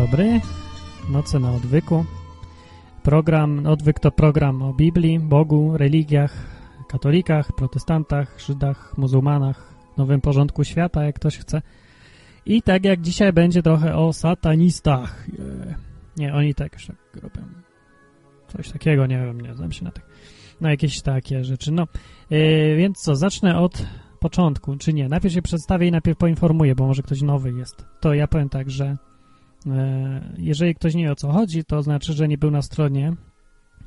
dobry. Noce na odwyku. Program, odwyk to program o Biblii, Bogu, religiach, katolikach, protestantach, Żydach, muzułmanach, nowym porządku świata, jak ktoś chce. I tak jak dzisiaj będzie trochę o satanistach. E, nie, oni tak jeszcze robią. Coś takiego, nie wiem, nie znam się na tych. No jakieś takie rzeczy. No, yy, więc co, zacznę od początku, czy nie? Najpierw się przedstawię i najpierw poinformuję, bo może ktoś nowy jest. To ja powiem tak, że jeżeli ktoś nie wie o co chodzi, to znaczy, że nie był na stronie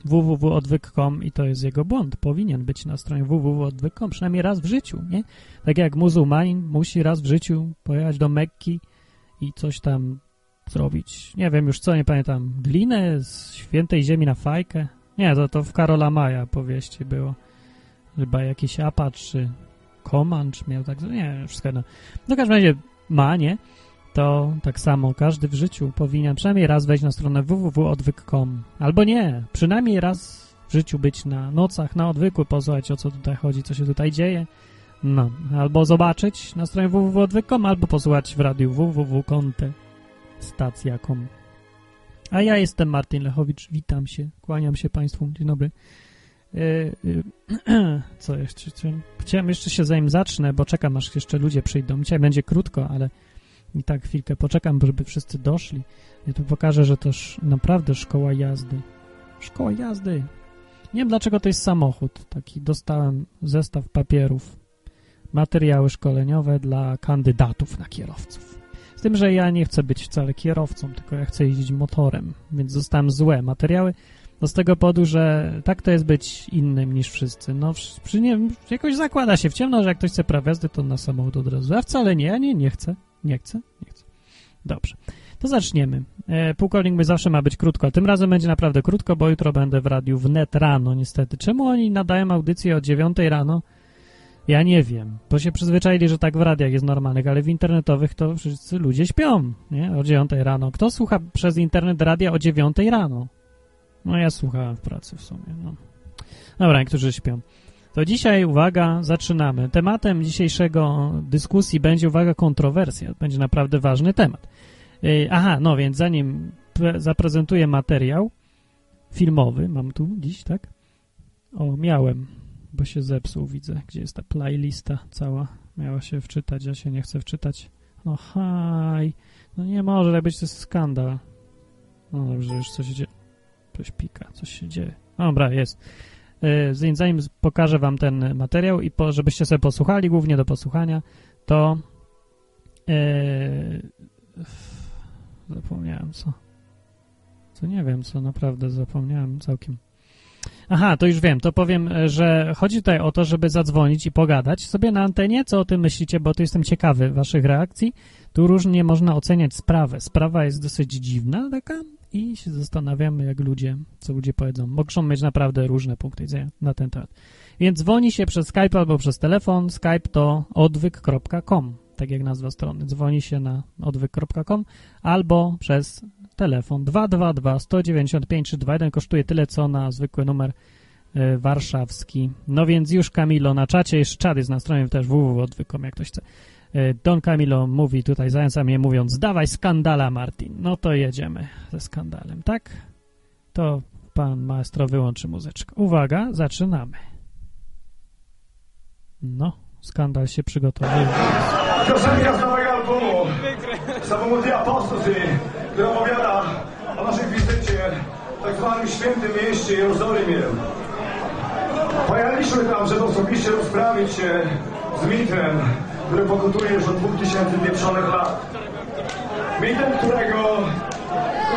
www.odwyk.com i to jest jego błąd. Powinien być na stronie www.odwyk.com przynajmniej raz w życiu, nie? Tak jak muzułmanin musi raz w życiu pojechać do Mekki i coś tam zrobić. Nie wiem już co, nie pamiętam. Glinę z świętej ziemi na fajkę? Nie, to, to w Karola Maja powieści było. Chyba jakiś apacz czy Comanche miał tak, nie, wszystko jedno. No w każdym razie ma, nie? To tak samo każdy w życiu powinien przynajmniej raz wejść na stronę www.odwyk.com albo nie, przynajmniej raz w życiu być na nocach, na odwyku, posłuchać o co tutaj chodzi, co się tutaj dzieje. No, albo zobaczyć na stronie www.odwyk.com, albo posłuchać w radiu www.stacja.com. A ja jestem Martin Lechowicz, witam się, kłaniam się Państwu, dzień dobry. Yy, yy, co jeszcze? Chciałem jeszcze się zanim zacznę, bo czekam aż jeszcze ludzie przyjdą. Dzisiaj będzie krótko, ale i tak chwilkę poczekam, żeby wszyscy doszli. Ja tu pokażę, że to naprawdę szkoła jazdy. Szkoła jazdy. Nie wiem dlaczego to jest samochód. Taki dostałem zestaw papierów. Materiały szkoleniowe dla kandydatów na kierowców. Z tym, że ja nie chcę być wcale kierowcą, tylko ja chcę jeździć motorem, więc dostałem złe materiały. No z tego powodu, że tak to jest być innym niż wszyscy. No przy nie, jakoś zakłada się w ciemno, że jak ktoś chce prawo jazdy, to na samochód od razu. A wcale nie, ja nie, nie chcę. Nie chcę, nie chcę. Dobrze. To zaczniemy. E, pułkownik my zawsze ma być krótko, a tym razem będzie naprawdę krótko, bo jutro będę w radiu wnet rano niestety. Czemu oni nadają audycję o 9 rano? Ja nie wiem, bo się przyzwyczaili, że tak w radiach jest normalnych, ale w internetowych to wszyscy ludzie śpią, nie? O 9 rano. Kto słucha przez internet radia o 9 rano? No ja słuchałem w pracy w sumie, no. Dobra, niektórzy śpią. To dzisiaj, uwaga, zaczynamy. Tematem dzisiejszego dyskusji będzie, uwaga, kontrowersja. Będzie naprawdę ważny temat. Yy, aha, no więc zanim zaprezentuję materiał filmowy, mam tu dziś, tak? O, miałem, bo się zepsuł, widzę, gdzie jest ta playlista cała. Miała się wczytać, ja się nie chcę wczytać. No haj, no nie może tak być, to jest skandal. No dobrze, już coś dzieje. Coś pika, coś się dzieje. Dobra, jest. Yy, zanim pokażę wam ten materiał i po, żebyście sobie posłuchali, głównie do posłuchania, to yy, zapomniałem co. Co nie wiem, co naprawdę zapomniałem całkiem. Aha, to już wiem, to powiem, że chodzi tutaj o to, żeby zadzwonić i pogadać sobie na antenie, co o tym myślicie, bo tu jestem ciekawy waszych reakcji. Tu różnie można oceniać sprawę. Sprawa jest dosyć dziwna taka, i się zastanawiamy, jak ludzie, co ludzie powiedzą. Mogą mieć naprawdę różne punkty widzenia na ten temat. Więc dzwoni się przez Skype albo przez telefon. Skype to odwyk.com, tak jak nazwa strony. Dzwoni się na odwyk.com albo przez telefon 222 195 321. Kosztuje tyle, co na zwykły numer y, warszawski. No więc już Kamilo na czacie, jeszcze czat jest na stronie też www.odwyk.com, jak ktoś chce. E, Don Camilo mówi tutaj, zająca mnie mówiąc, dawaj skandala, Martin. No to jedziemy ze skandalem, tak? To pan maestro wyłączy muzyczkę. Uwaga, zaczynamy. No, skandal się przygotowuje. Piosenka z nowego albumu, z albumu The Apostasy, która opowiada o naszej wizycie w tak zwanym świętym mieście Jerozolimie. Pojechaliśmy tam, żeby osobiście rozprawić się z mitem, który pokutuje już od 2000 pieprzonych lat. Mitem, którego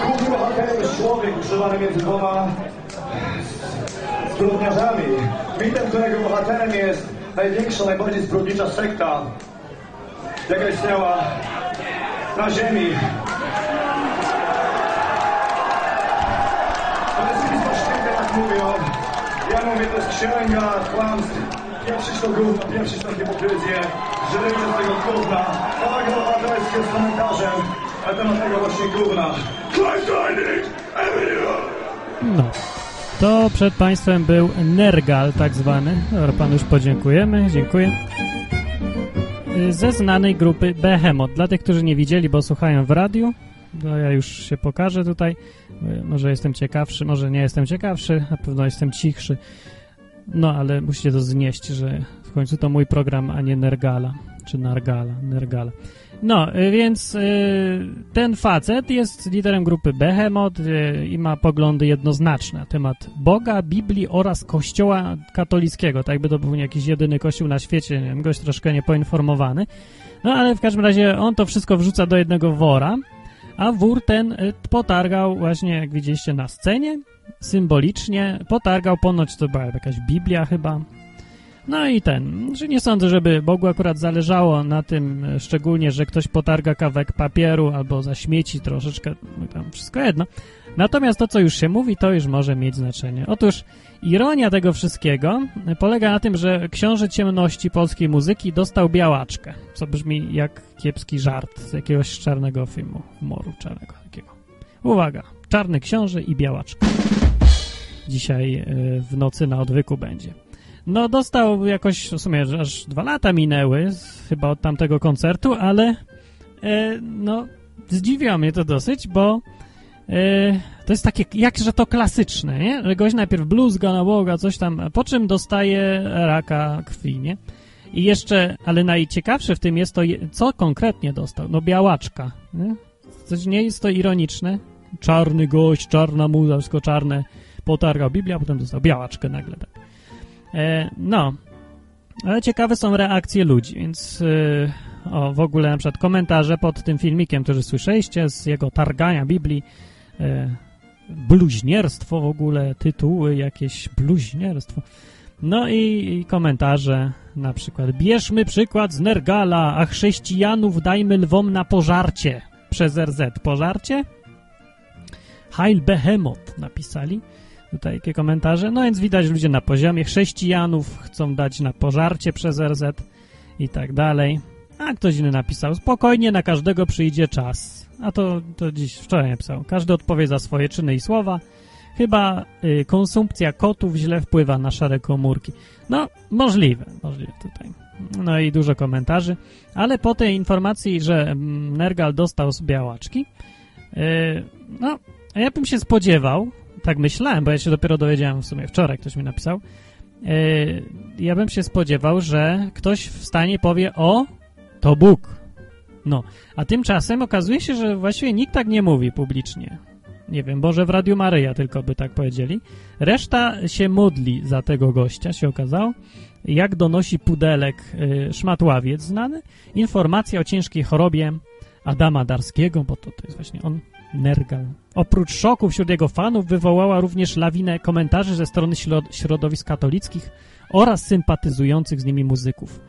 głównym bohaterem jest człowiek ukrzyżowany między dwoma zbrodniarzami. Mitem, którego bohaterem jest największa, najbardziej zbrodnicza sekta, jaka istniała na ziemi. Ale z tak mówią. Ja mówię, to jest księga kłamstw. Pieprzyć to gówno, pieprzyć to hipokryzję, żyjcie z tego gówna. Całego obywatelskie jest komentarzem na temat tego właśnie gówna. No. To przed Państwem był Nergal tak zwany. Dobra, Panu już podziękujemy. Dziękuję. Ze znanej grupy Behemoth. Dla tych, którzy nie widzieli, bo słuchają w radiu, No ja już się pokażę tutaj. Może jestem ciekawszy, może nie jestem ciekawszy, na pewno jestem cichszy. No, ale musicie to znieść, że w końcu to mój program, a nie Nergala, czy Nargala, Nergala. No, y, więc y, ten facet jest liderem grupy Behemoth y, i ma poglądy jednoznaczne na temat Boga, Biblii oraz Kościoła katolickiego. Tak by to był jakiś jedyny kościół na świecie, nie wiem, gość troszkę niepoinformowany. No, ale w każdym razie on to wszystko wrzuca do jednego wora, a wór ten potargał właśnie, jak widzieliście na scenie, symbolicznie, potargał ponoć, to była jakaś Biblia chyba, no i ten, że nie sądzę, żeby Bogu akurat zależało na tym, e, szczególnie, że ktoś potarga kawek papieru albo zaśmieci troszeczkę, no tam wszystko jedno. Natomiast to, co już się mówi, to już może mieć znaczenie. Otóż ironia tego wszystkiego polega na tym, że książę ciemności polskiej muzyki dostał białaczkę, co brzmi jak kiepski żart z jakiegoś czarnego filmu, humoru czarnego takiego. Uwaga, czarny książę i białaczka. Dzisiaj e, w nocy na odwyku będzie. No dostał jakoś, w sumie aż dwa lata minęły chyba od tamtego koncertu, ale e, no zdziwiło mnie to dosyć, bo to jest takie, jakże to klasyczne, nie? Że gość najpierw bluzga na Boga, coś tam, po czym dostaje raka krwi, nie? I jeszcze, ale najciekawsze w tym jest to, co konkretnie dostał. No białaczka, nie? Coś nie jest to ironiczne? Czarny gość, czarna muza, wszystko czarne, potargał Biblia, potem dostał białaczkę nagle, tak. E, no, ale ciekawe są reakcje ludzi, więc e, o, w ogóle na przykład komentarze pod tym filmikiem, który słyszeliście z jego targania Biblii, bluźnierstwo w ogóle, tytuły jakieś, bluźnierstwo. No i, i, komentarze, na przykład bierzmy przykład z Nergala, a chrześcijanów dajmy lwom na pożarcie przez RZ. Pożarcie? Heil Behemoth napisali tutaj takie komentarze. No więc widać ludzie na poziomie chrześcijanów chcą dać na pożarcie przez RZ i tak dalej. A ktoś inny napisał, spokojnie na każdego przyjdzie czas. A to, to dziś, wczoraj napisał, każdy odpowie za swoje czyny i słowa. Chyba y, konsumpcja kotów źle wpływa na szare komórki. No, możliwe, możliwe tutaj. No i dużo komentarzy. Ale po tej informacji, że mm, Nergal dostał z białaczki, yy, no, ja bym się spodziewał, tak myślałem, bo ja się dopiero dowiedziałem w sumie wczoraj, ktoś mi napisał. Yy, ja bym się spodziewał, że ktoś w stanie powie, o, to Bóg. No, a tymczasem okazuje się, że właściwie nikt tak nie mówi publicznie. Nie wiem, może w Radiu Maryja tylko by tak powiedzieli. Reszta się modli za tego gościa, się okazało. Jak donosi Pudelek yy, Szmatławiec znany, informacja o ciężkiej chorobie Adama Darskiego, bo to, to jest właśnie on, Nergal. Oprócz szoku wśród jego fanów wywołała również lawinę komentarzy ze strony środowisk katolickich oraz sympatyzujących z nimi muzyków.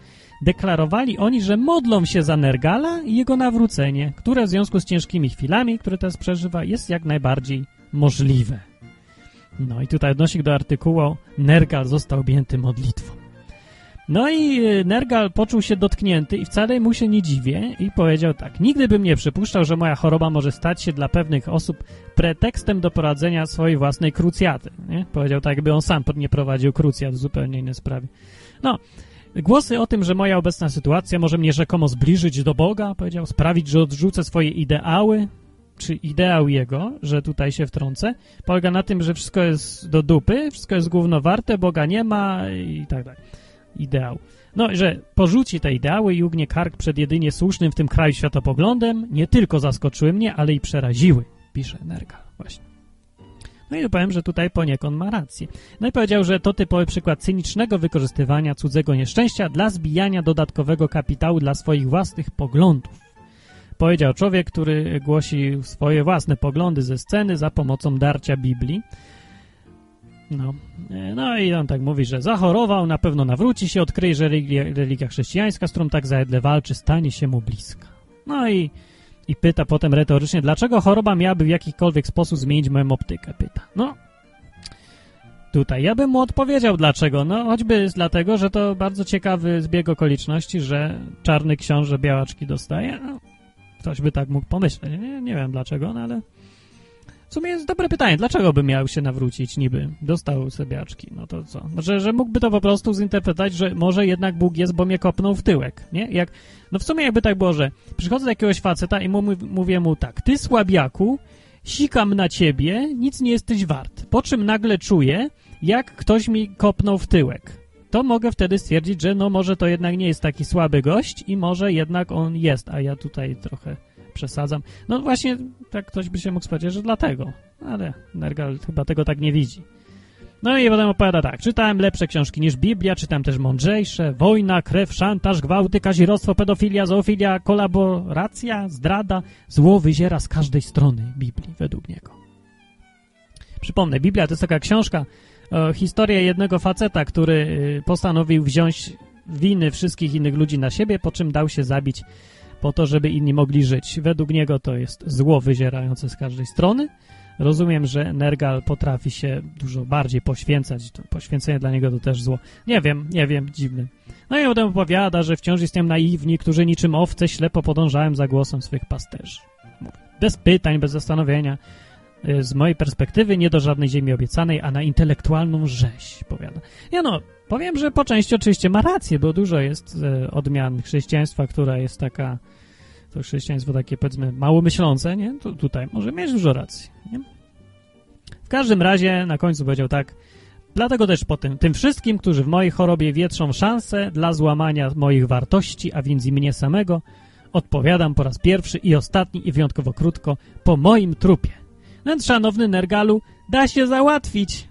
Deklarowali oni, że modlą się za Nergala i jego nawrócenie, które w związku z ciężkimi chwilami, które teraz przeżywa, jest jak najbardziej możliwe. No i tutaj odnosik do artykułu Nergal został objęty modlitwą. No i y, Nergal poczuł się dotknięty i wcale mu się nie dziwię i powiedział tak. Nigdy bym nie przypuszczał, że moja choroba może stać się dla pewnych osób pretekstem do prowadzenia swojej własnej krucjaty. Nie? Powiedział tak, jakby on sam nie prowadził krucjat w zupełnie innej sprawie. No, głosy o tym, że moja obecna sytuacja może mnie rzekomo zbliżyć do Boga, powiedział, sprawić, że odrzucę swoje ideały, czy ideał jego, że tutaj się wtrącę, polega na tym, że wszystko jest do dupy, wszystko jest główno warte, Boga nie ma i tak dalej ideał. No, że porzuci te ideały i ugnie kark przed jedynie słusznym w tym kraju światopoglądem, nie tylko zaskoczyły mnie, ale i przeraziły, pisze Nergal właśnie. No i powiem, że tutaj poniekąd ma rację. No i powiedział, że to typowy przykład cynicznego wykorzystywania cudzego nieszczęścia dla zbijania dodatkowego kapitału dla swoich własnych poglądów. Powiedział człowiek, który głosi swoje własne poglądy ze sceny za pomocą darcia Biblii, no. E, no i on tak mówi, że zachorował, na pewno nawróci się, odkryje, że religia, religia chrześcijańska, z którą tak zajedle walczy, stanie się mu bliska. No i, i pyta potem retorycznie, dlaczego choroba miałaby w jakikolwiek sposób zmienić moją optykę, pyta. No, tutaj ja bym mu odpowiedział dlaczego. No, choćby dlatego, że to bardzo ciekawy zbieg okoliczności, że czarny książę białaczki dostaje. No, ktoś by tak mógł pomyśleć. Nie, nie wiem dlaczego, no ale W sumie jest dobre pytanie, dlaczego by miał się nawrócić niby? Dostał sebiaczki, no to co? Że, że mógłby to po prostu zinterpretować, że może jednak Bóg jest, bo mnie kopnął w tyłek, nie? Jak, no w sumie jakby tak było, że przychodzę do jakiegoś faceta i mu, mówię mu tak, ty słabiaku, sikam na ciebie, nic nie jesteś wart. Po czym nagle czuję, jak ktoś mi kopnął w tyłek. To mogę wtedy stwierdzić, że no może to jednak nie jest taki słaby gość i może jednak on jest, a ja tutaj trochę przesadzam. No właśnie, tak ktoś by się mógł spodziewać, że dlatego. Ale Nergal chyba tego tak nie widzi. No i potem opowiada tak. Czytałem lepsze książki niż Biblia, czytałem też mądrzejsze. Wojna, krew, szantaż, gwałty, kazirostwo, pedofilia, zoofilia, kolaboracja, zdrada. Zło wyziera z każdej strony Biblii, według niego. Przypomnę, Biblia to jest taka książka, o, historia jednego faceta, który y, postanowił wziąć winy wszystkich innych ludzi na siebie, po czym dał się zabić po to, żeby inni mogli żyć. Według niego to jest zło wyzierające z każdej strony. Rozumiem, że Nergal potrafi się dużo bardziej poświęcać. To poświęcenie dla niego to też zło. Nie wiem, nie wiem, dziwny. No i potem opowiada, że wciąż jestem naiwni, którzy niczym owce ślepo podążałem za głosem swych pasterzy. Bez pytań, bez zastanowienia. Y, z mojej perspektywy nie do żadnej ziemi obiecanej, a na intelektualną rzeź, powiada. Ja no, powiem, że po części oczywiście ma rację, bo dużo jest e, odmian chrześcijaństwa, która jest taka, to chrześcijaństwo takie powiedzmy mało myślące, nie? Tutaj może mieć dużo racji, nie? W każdym razie na końcu powiedział tak, dlatego też po tym, tym wszystkim, którzy w mojej chorobie wietrzą szansę dla złamania moich wartości, a więc i mnie samego, odpowiadam po raz pierwszy i ostatni i wyjątkowo krótko, po moim trupie. Więc, szanowny Nergalu, da się załatwić.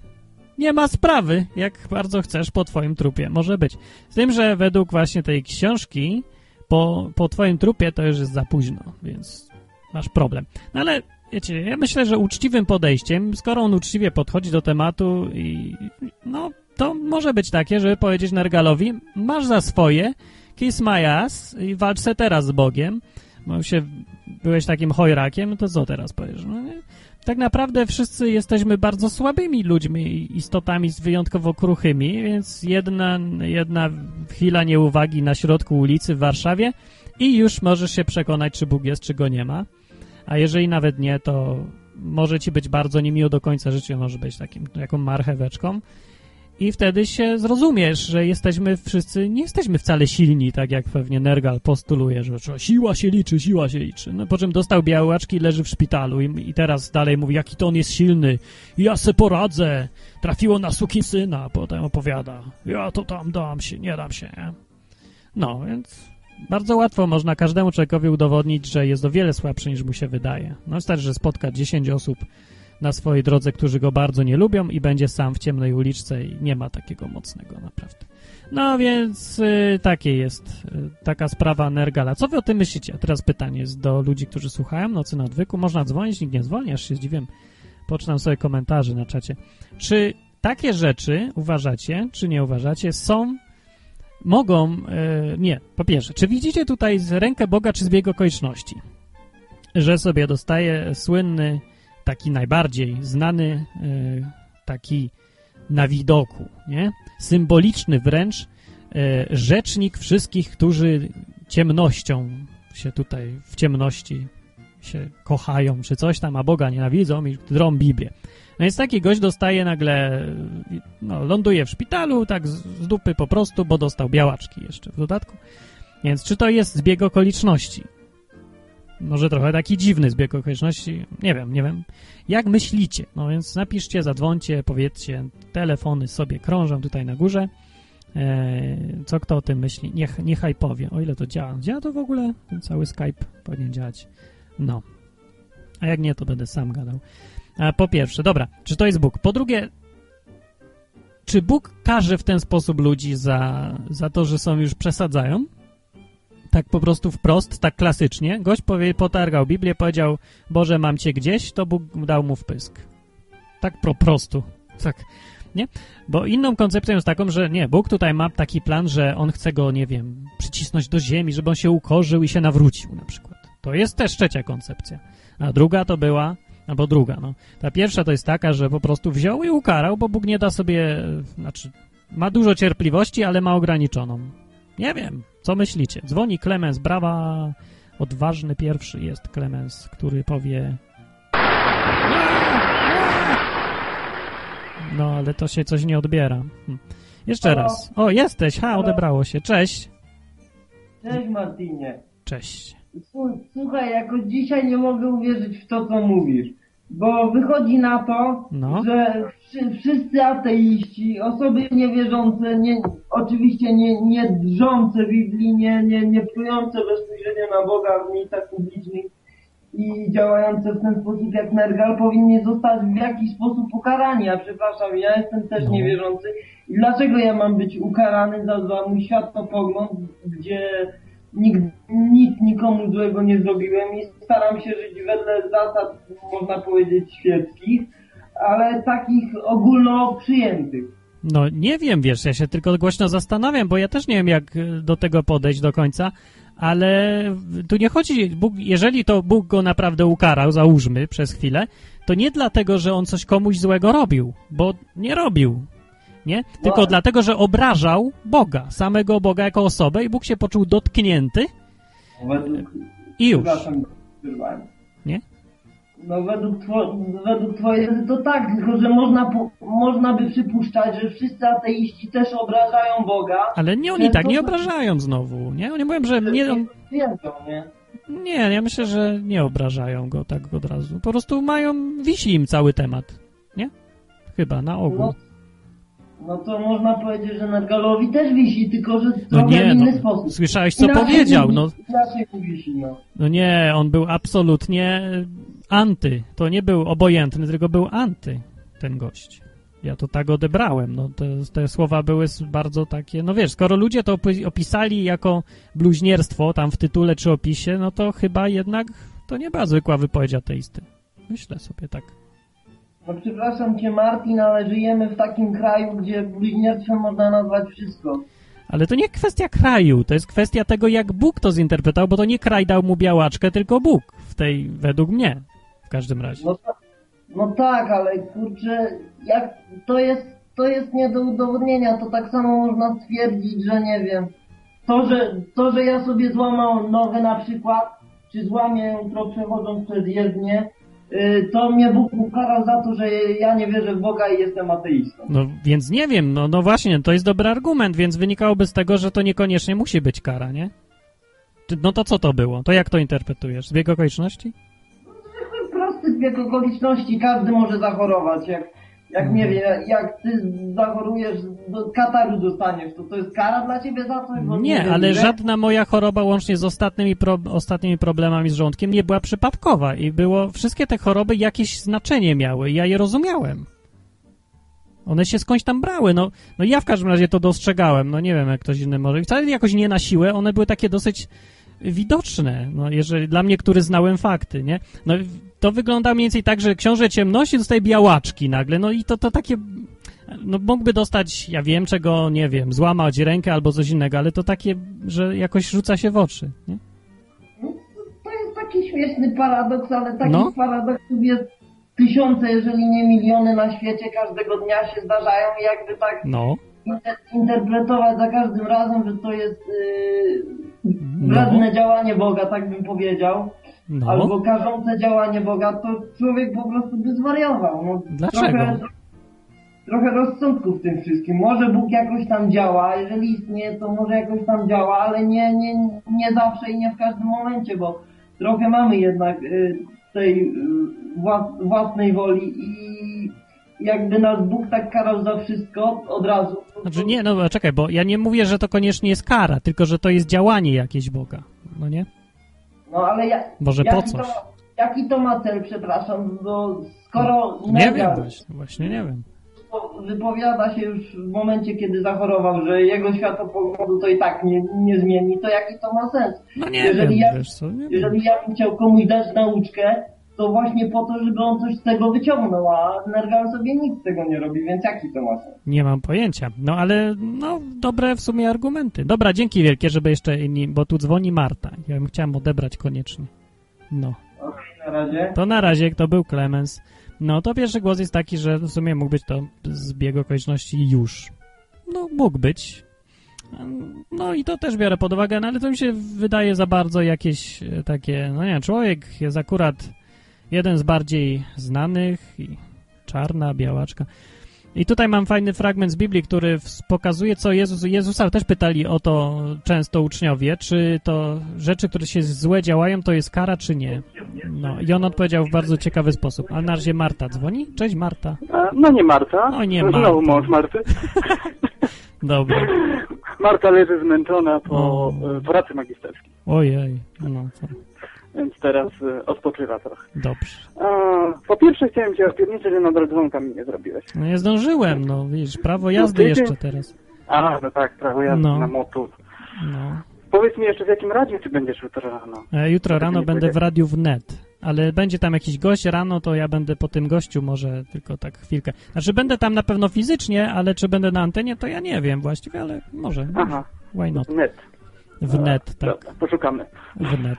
Nie ma sprawy, jak bardzo chcesz po twoim trupie. Może być. Z tym, że według właśnie tej książki po, po twoim trupie to już jest za późno, więc masz problem. No ale wiecie, ja myślę, że uczciwym podejściem, skoro on uczciwie podchodzi do tematu i no, to może być takie, żeby powiedzieć Nergalowi, masz za swoje, kiss my ass i walcz se teraz z Bogiem, bo się byłeś takim chojrakiem, no to co teraz powiesz? No, nie? Tak naprawdę wszyscy jesteśmy bardzo słabymi ludźmi, istotami wyjątkowo kruchymi, więc jedna, jedna chwila nieuwagi na środku ulicy w Warszawie i już możesz się przekonać, czy Bóg jest, czy go nie ma. A jeżeli nawet nie, to może ci być bardzo niemiło do końca życia, może być takim, jaką marcheweczką i wtedy się zrozumiesz, że jesteśmy wszyscy, nie jesteśmy wcale silni, tak jak pewnie Nergal postuluje, że siła się liczy, siła się liczy. No, po czym dostał białaczki leży w szpitalu i, i teraz dalej mówi, jaki to on jest silny, ja se poradzę, trafiło na suki syna, potem opowiada, ja to tam dam się, nie dam się. No, więc bardzo łatwo można każdemu człowiekowi udowodnić, że jest o wiele słabszy niż mu się wydaje. No wystarczy, że spotka 10 osób, na swojej drodze, którzy go bardzo nie lubią i będzie sam w ciemnej uliczce i nie ma takiego mocnego naprawdę. No więc y, takie jest y, taka sprawa Nergala. Co wy o tym myślicie? Teraz pytanie jest do ludzi, którzy słuchają Nocy na odwyku. Można dzwonić, nikt nie dzwoni, aż się zdziwiłem. Poczytam sobie komentarze na czacie. Czy takie rzeczy uważacie, czy nie uważacie, są, mogą, y, nie, po pierwsze, czy widzicie tutaj rękę Boga, czy zbieg okoliczności? Że sobie dostaje słynny taki najbardziej znany, e, taki na widoku, nie? symboliczny wręcz e, rzecznik wszystkich, którzy ciemnością się tutaj, w ciemności się kochają, czy coś tam, a Boga nienawidzą i drą Biblię. No więc taki gość dostaje nagle, no, ląduje w szpitalu, tak z dupy po prostu, bo dostał białaczki jeszcze w dodatku. Więc czy to jest zbieg okoliczności? Może trochę taki dziwny zbieg okoliczności, nie wiem, nie wiem. Jak myślicie? No więc napiszcie, zadzwońcie, powiedzcie, telefony sobie krążą tutaj na górze. Eee, co kto o tym myśli? Niech, niechaj powie, o ile to działa. Działa to w ogóle? Ten cały Skype powinien działać. No. A jak nie, to będę sam gadał. A po pierwsze, dobra, czy to jest Bóg? Po drugie, czy Bóg każe w ten sposób ludzi za, za to, że są już przesadzają? Tak po prostu wprost, tak klasycznie. Gość powie, potargał Biblię, powiedział, Boże, mam cię gdzieś, to Bóg dał mu wpysk. Tak po prostu. Tak, nie? Bo inną koncepcją jest taką, że nie, Bóg tutaj ma taki plan, że on chce go, nie wiem, przycisnąć do ziemi, żeby on się ukorzył i się nawrócił na przykład. To jest też trzecia koncepcja. A druga to była, albo druga, no. Ta pierwsza to jest taka, że po prostu wziął i ukarał, bo Bóg nie da sobie, znaczy, ma dużo cierpliwości, ale ma ograniczoną. Nie wiem, co myślicie? Dzwoni Klemens, brawa, odważny pierwszy jest Klemens, który powie... No, ale to się coś nie odbiera. Hm. Jeszcze Halo. raz. O, jesteś, ha, odebrało się. Cześć. Cześć, Martinie. Cześć. Słuchaj, jako dzisiaj nie mogę uwierzyć w to, co mówisz. Bo wychodzi na to, No. że wszy, wszyscy ateiści, osoby niewierzące, nie, oczywiście nie, nie drżące Biblii, nie, nie, nie bezpośrednio na Boga w miejscach publicznych i działające w ten sposób jak Nergal, powinni zostać w jakiś sposób ukarani. Ja przepraszam, ja jestem też No. niewierzący. I dlaczego ja mam być ukarany za, za mój światopogląd, gdzie nikt, nic nikomu złego nie zrobiłem i staram się żyć wedle zasad, można powiedzieć, świeckich, ale takich ogólno przyjętych. No nie wiem, wiesz, ja się tylko głośno zastanawiam, bo ja też nie wiem, jak do tego podejść do końca, ale tu nie chodzi, Bóg, jeżeli to Bóg go naprawdę ukarał, załóżmy przez chwilę, to nie dlatego, że on coś komuś złego robił, bo nie robił, nie? Tylko dlatego, że obrażał Boga, samego Boga jako osobę i Bóg się poczuł dotknięty Według, i już. Nie? No według, two, według twojej to tak, tylko że można, po, można by przypuszczać, że wszyscy ateiści też obrażają Boga. Ale nie, oni tak nie obrażają znowu, nie? Oni mówią, że on, nie? Nie, ja myślę, że nie obrażają go tak od razu. Po prostu mają, wisi im cały temat, nie? Chyba, na ogół. No, no to można powiedzieć, że Nergalowi też wisi, tylko że No trochę nie, w inny no, sposób. słyszałeś, co Inaczej powiedział, no. Inaczej wisi, no. No nie, on był absolutnie y, anty. To nie był obojętny, tylko był anty, ten gość. Ja to tak odebrałem, no te, te słowa były bardzo takie, no wiesz, skoro ludzie to opi- opisali jako bluźnierstwo tam w tytule czy opisie, no to chyba jednak to nie była zwykła wypowiedź ateisty. Myślę sobie tak. No przepraszam cię Martin, ale żyjemy w takim kraju, gdzie bluźnierstwem można nazwać wszystko. Ale to nie kwestia kraju, to jest kwestia tego, jak Bóg to zinterpretował, bo to nie kraj dał mu białaczkę, tylko Bóg. W tej, według mnie, w każdym razie. No, ta- no tak, ale kurczę, jak to jest, to jest nie do udowodnienia, to tak samo można stwierdzić, że nie wiem, to, że, to, że ja sobie złamałem nogę na przykład, czy złamię jutro przechodząc przez jezdnię, to mnie Bóg ukarał za to, że ja nie wierzę w Boga i jestem ateistą. No więc nie wiem, no, no właśnie, to jest dobry argument, więc wynikałoby z tego, że to niekoniecznie musi być kara, nie? No to co to było? To jak to interpretujesz? Zbieg okoliczności? Zwykły, prosty zbieg okoliczności, każdy może zachorować, jak, jak nie wiem, jak ty zachorujesz, do kataru dostaniesz, to to jest kara dla ciebie za? Bo Nie, wiem, ale żadna moja choroba łącznie z ostatnimi, pro, ostatnimi problemami z żołądkiem nie była przypadkowa i było, wszystkie te choroby jakieś znaczenie miały ja je rozumiałem. One się skądś tam brały, no, no ja w każdym razie to dostrzegałem, no nie wiem jak ktoś inny może. I wcale jakoś nie na siłę, one były takie dosyć widoczne, no jeżeli dla mnie, który znałem fakty, nie? No to wygląda mniej więcej tak, że książę ciemności dostaje białaczki nagle, no i to, to takie, no mógłby dostać, ja wiem czego, nie wiem, złamać rękę albo coś innego, ale to takie, że jakoś rzuca się w oczy, nie? No, To jest taki śmieszny paradoks, ale takich No. paradoksów jest tysiące, jeżeli nie miliony na świecie, każdego dnia się zdarzają i jakby tak No, inter interpretować za każdym razem, że to jest yy, No. wredne działanie Boga, tak bym powiedział, no, albo karzące działanie Boga, to człowiek po prostu by zwariował. No, Dlaczego? Trochę, trochę rozsądku w tym wszystkim. Może Bóg jakoś tam działa, jeżeli istnieje, to może jakoś tam działa, ale nie, nie, nie zawsze i nie w każdym momencie, bo trochę mamy jednak y, tej y, włas, własnej woli i jakby nas Bóg tak karał za wszystko od razu. znaczy nie, no czekaj, bo ja nie mówię, że to koniecznie jest kara, tylko że to jest działanie jakieś Boga, no nie? No ale ja, Może po coś? to, jaki to ma cel, przepraszam, bo skoro Nie Nergal wiem właśnie, właśnie nie wiem. wypowiada się już w momencie, kiedy zachorował, że jego światopoglądu to i tak nie, nie zmieni, to jaki to ma sens? No nie Jeżeli wiem, ja- wiesz co, nie wiem. Jeżeli ja bym chciał komuś dać nauczkę, to właśnie po to, żeby on coś z tego wyciągnął, a Nergal sobie nic z tego nie robi, więc jaki to ma sens? Nie mam pojęcia. No ale, no, dobre w sumie argumenty. Dobra, dzięki wielkie, żeby jeszcze inni, bo tu dzwoni Marta. Ja bym chciałem odebrać koniecznie. No. Okej, na razie. To na razie, to był Clemens. No, to pierwszy głos jest taki, że w sumie mógł być to zbieg okoliczności już. No, mógł być. No i to też biorę pod uwagę, no ale to mi się wydaje za bardzo jakieś e, takie, no nie wiem, człowiek jest akurat jeden z bardziej znanych i czarna, białaczka. I tutaj mam fajny fragment z Biblii, który pokazuje, co Jezus... Jezusa też pytali o to często uczniowie, czy to rzeczy, które się złe działają, to jest kara, czy nie. No i on odpowiedział w bardzo ciekawy sposób. A na razie Marta dzwoni? Cześć Marta. No nie Marta. No nie Znowu Marta. mąż Marty. Dobra. Marta leży zmęczona po O. e, pracy magisterskiej, Ojej. No to więc teraz e, odpoczywa trochę. dobrze. A, po pierwsze chciałem cię opierniczyć, że nadal dzwonka mi nie zrobiłeś. No nie zdążyłem, no widzisz, prawo jazdy tydzień- jeszcze teraz. A, no tak, prawo jazdy No. na motu. No. Powiedz mi jeszcze w jakim radiu ty będziesz jutro rano? E, Jutro rano będę w powiedziałem. radiu wnet, ale będzie tam jakiś gość rano, to ja będę po tym gościu może tylko tak chwilkę. Znaczy będę tam na pewno fizycznie, ale czy będę na antenie, to ja nie wiem właściwie, ale może. Aha, Why not? net. Wnet, tak, Dobra, poszukamy. wnet.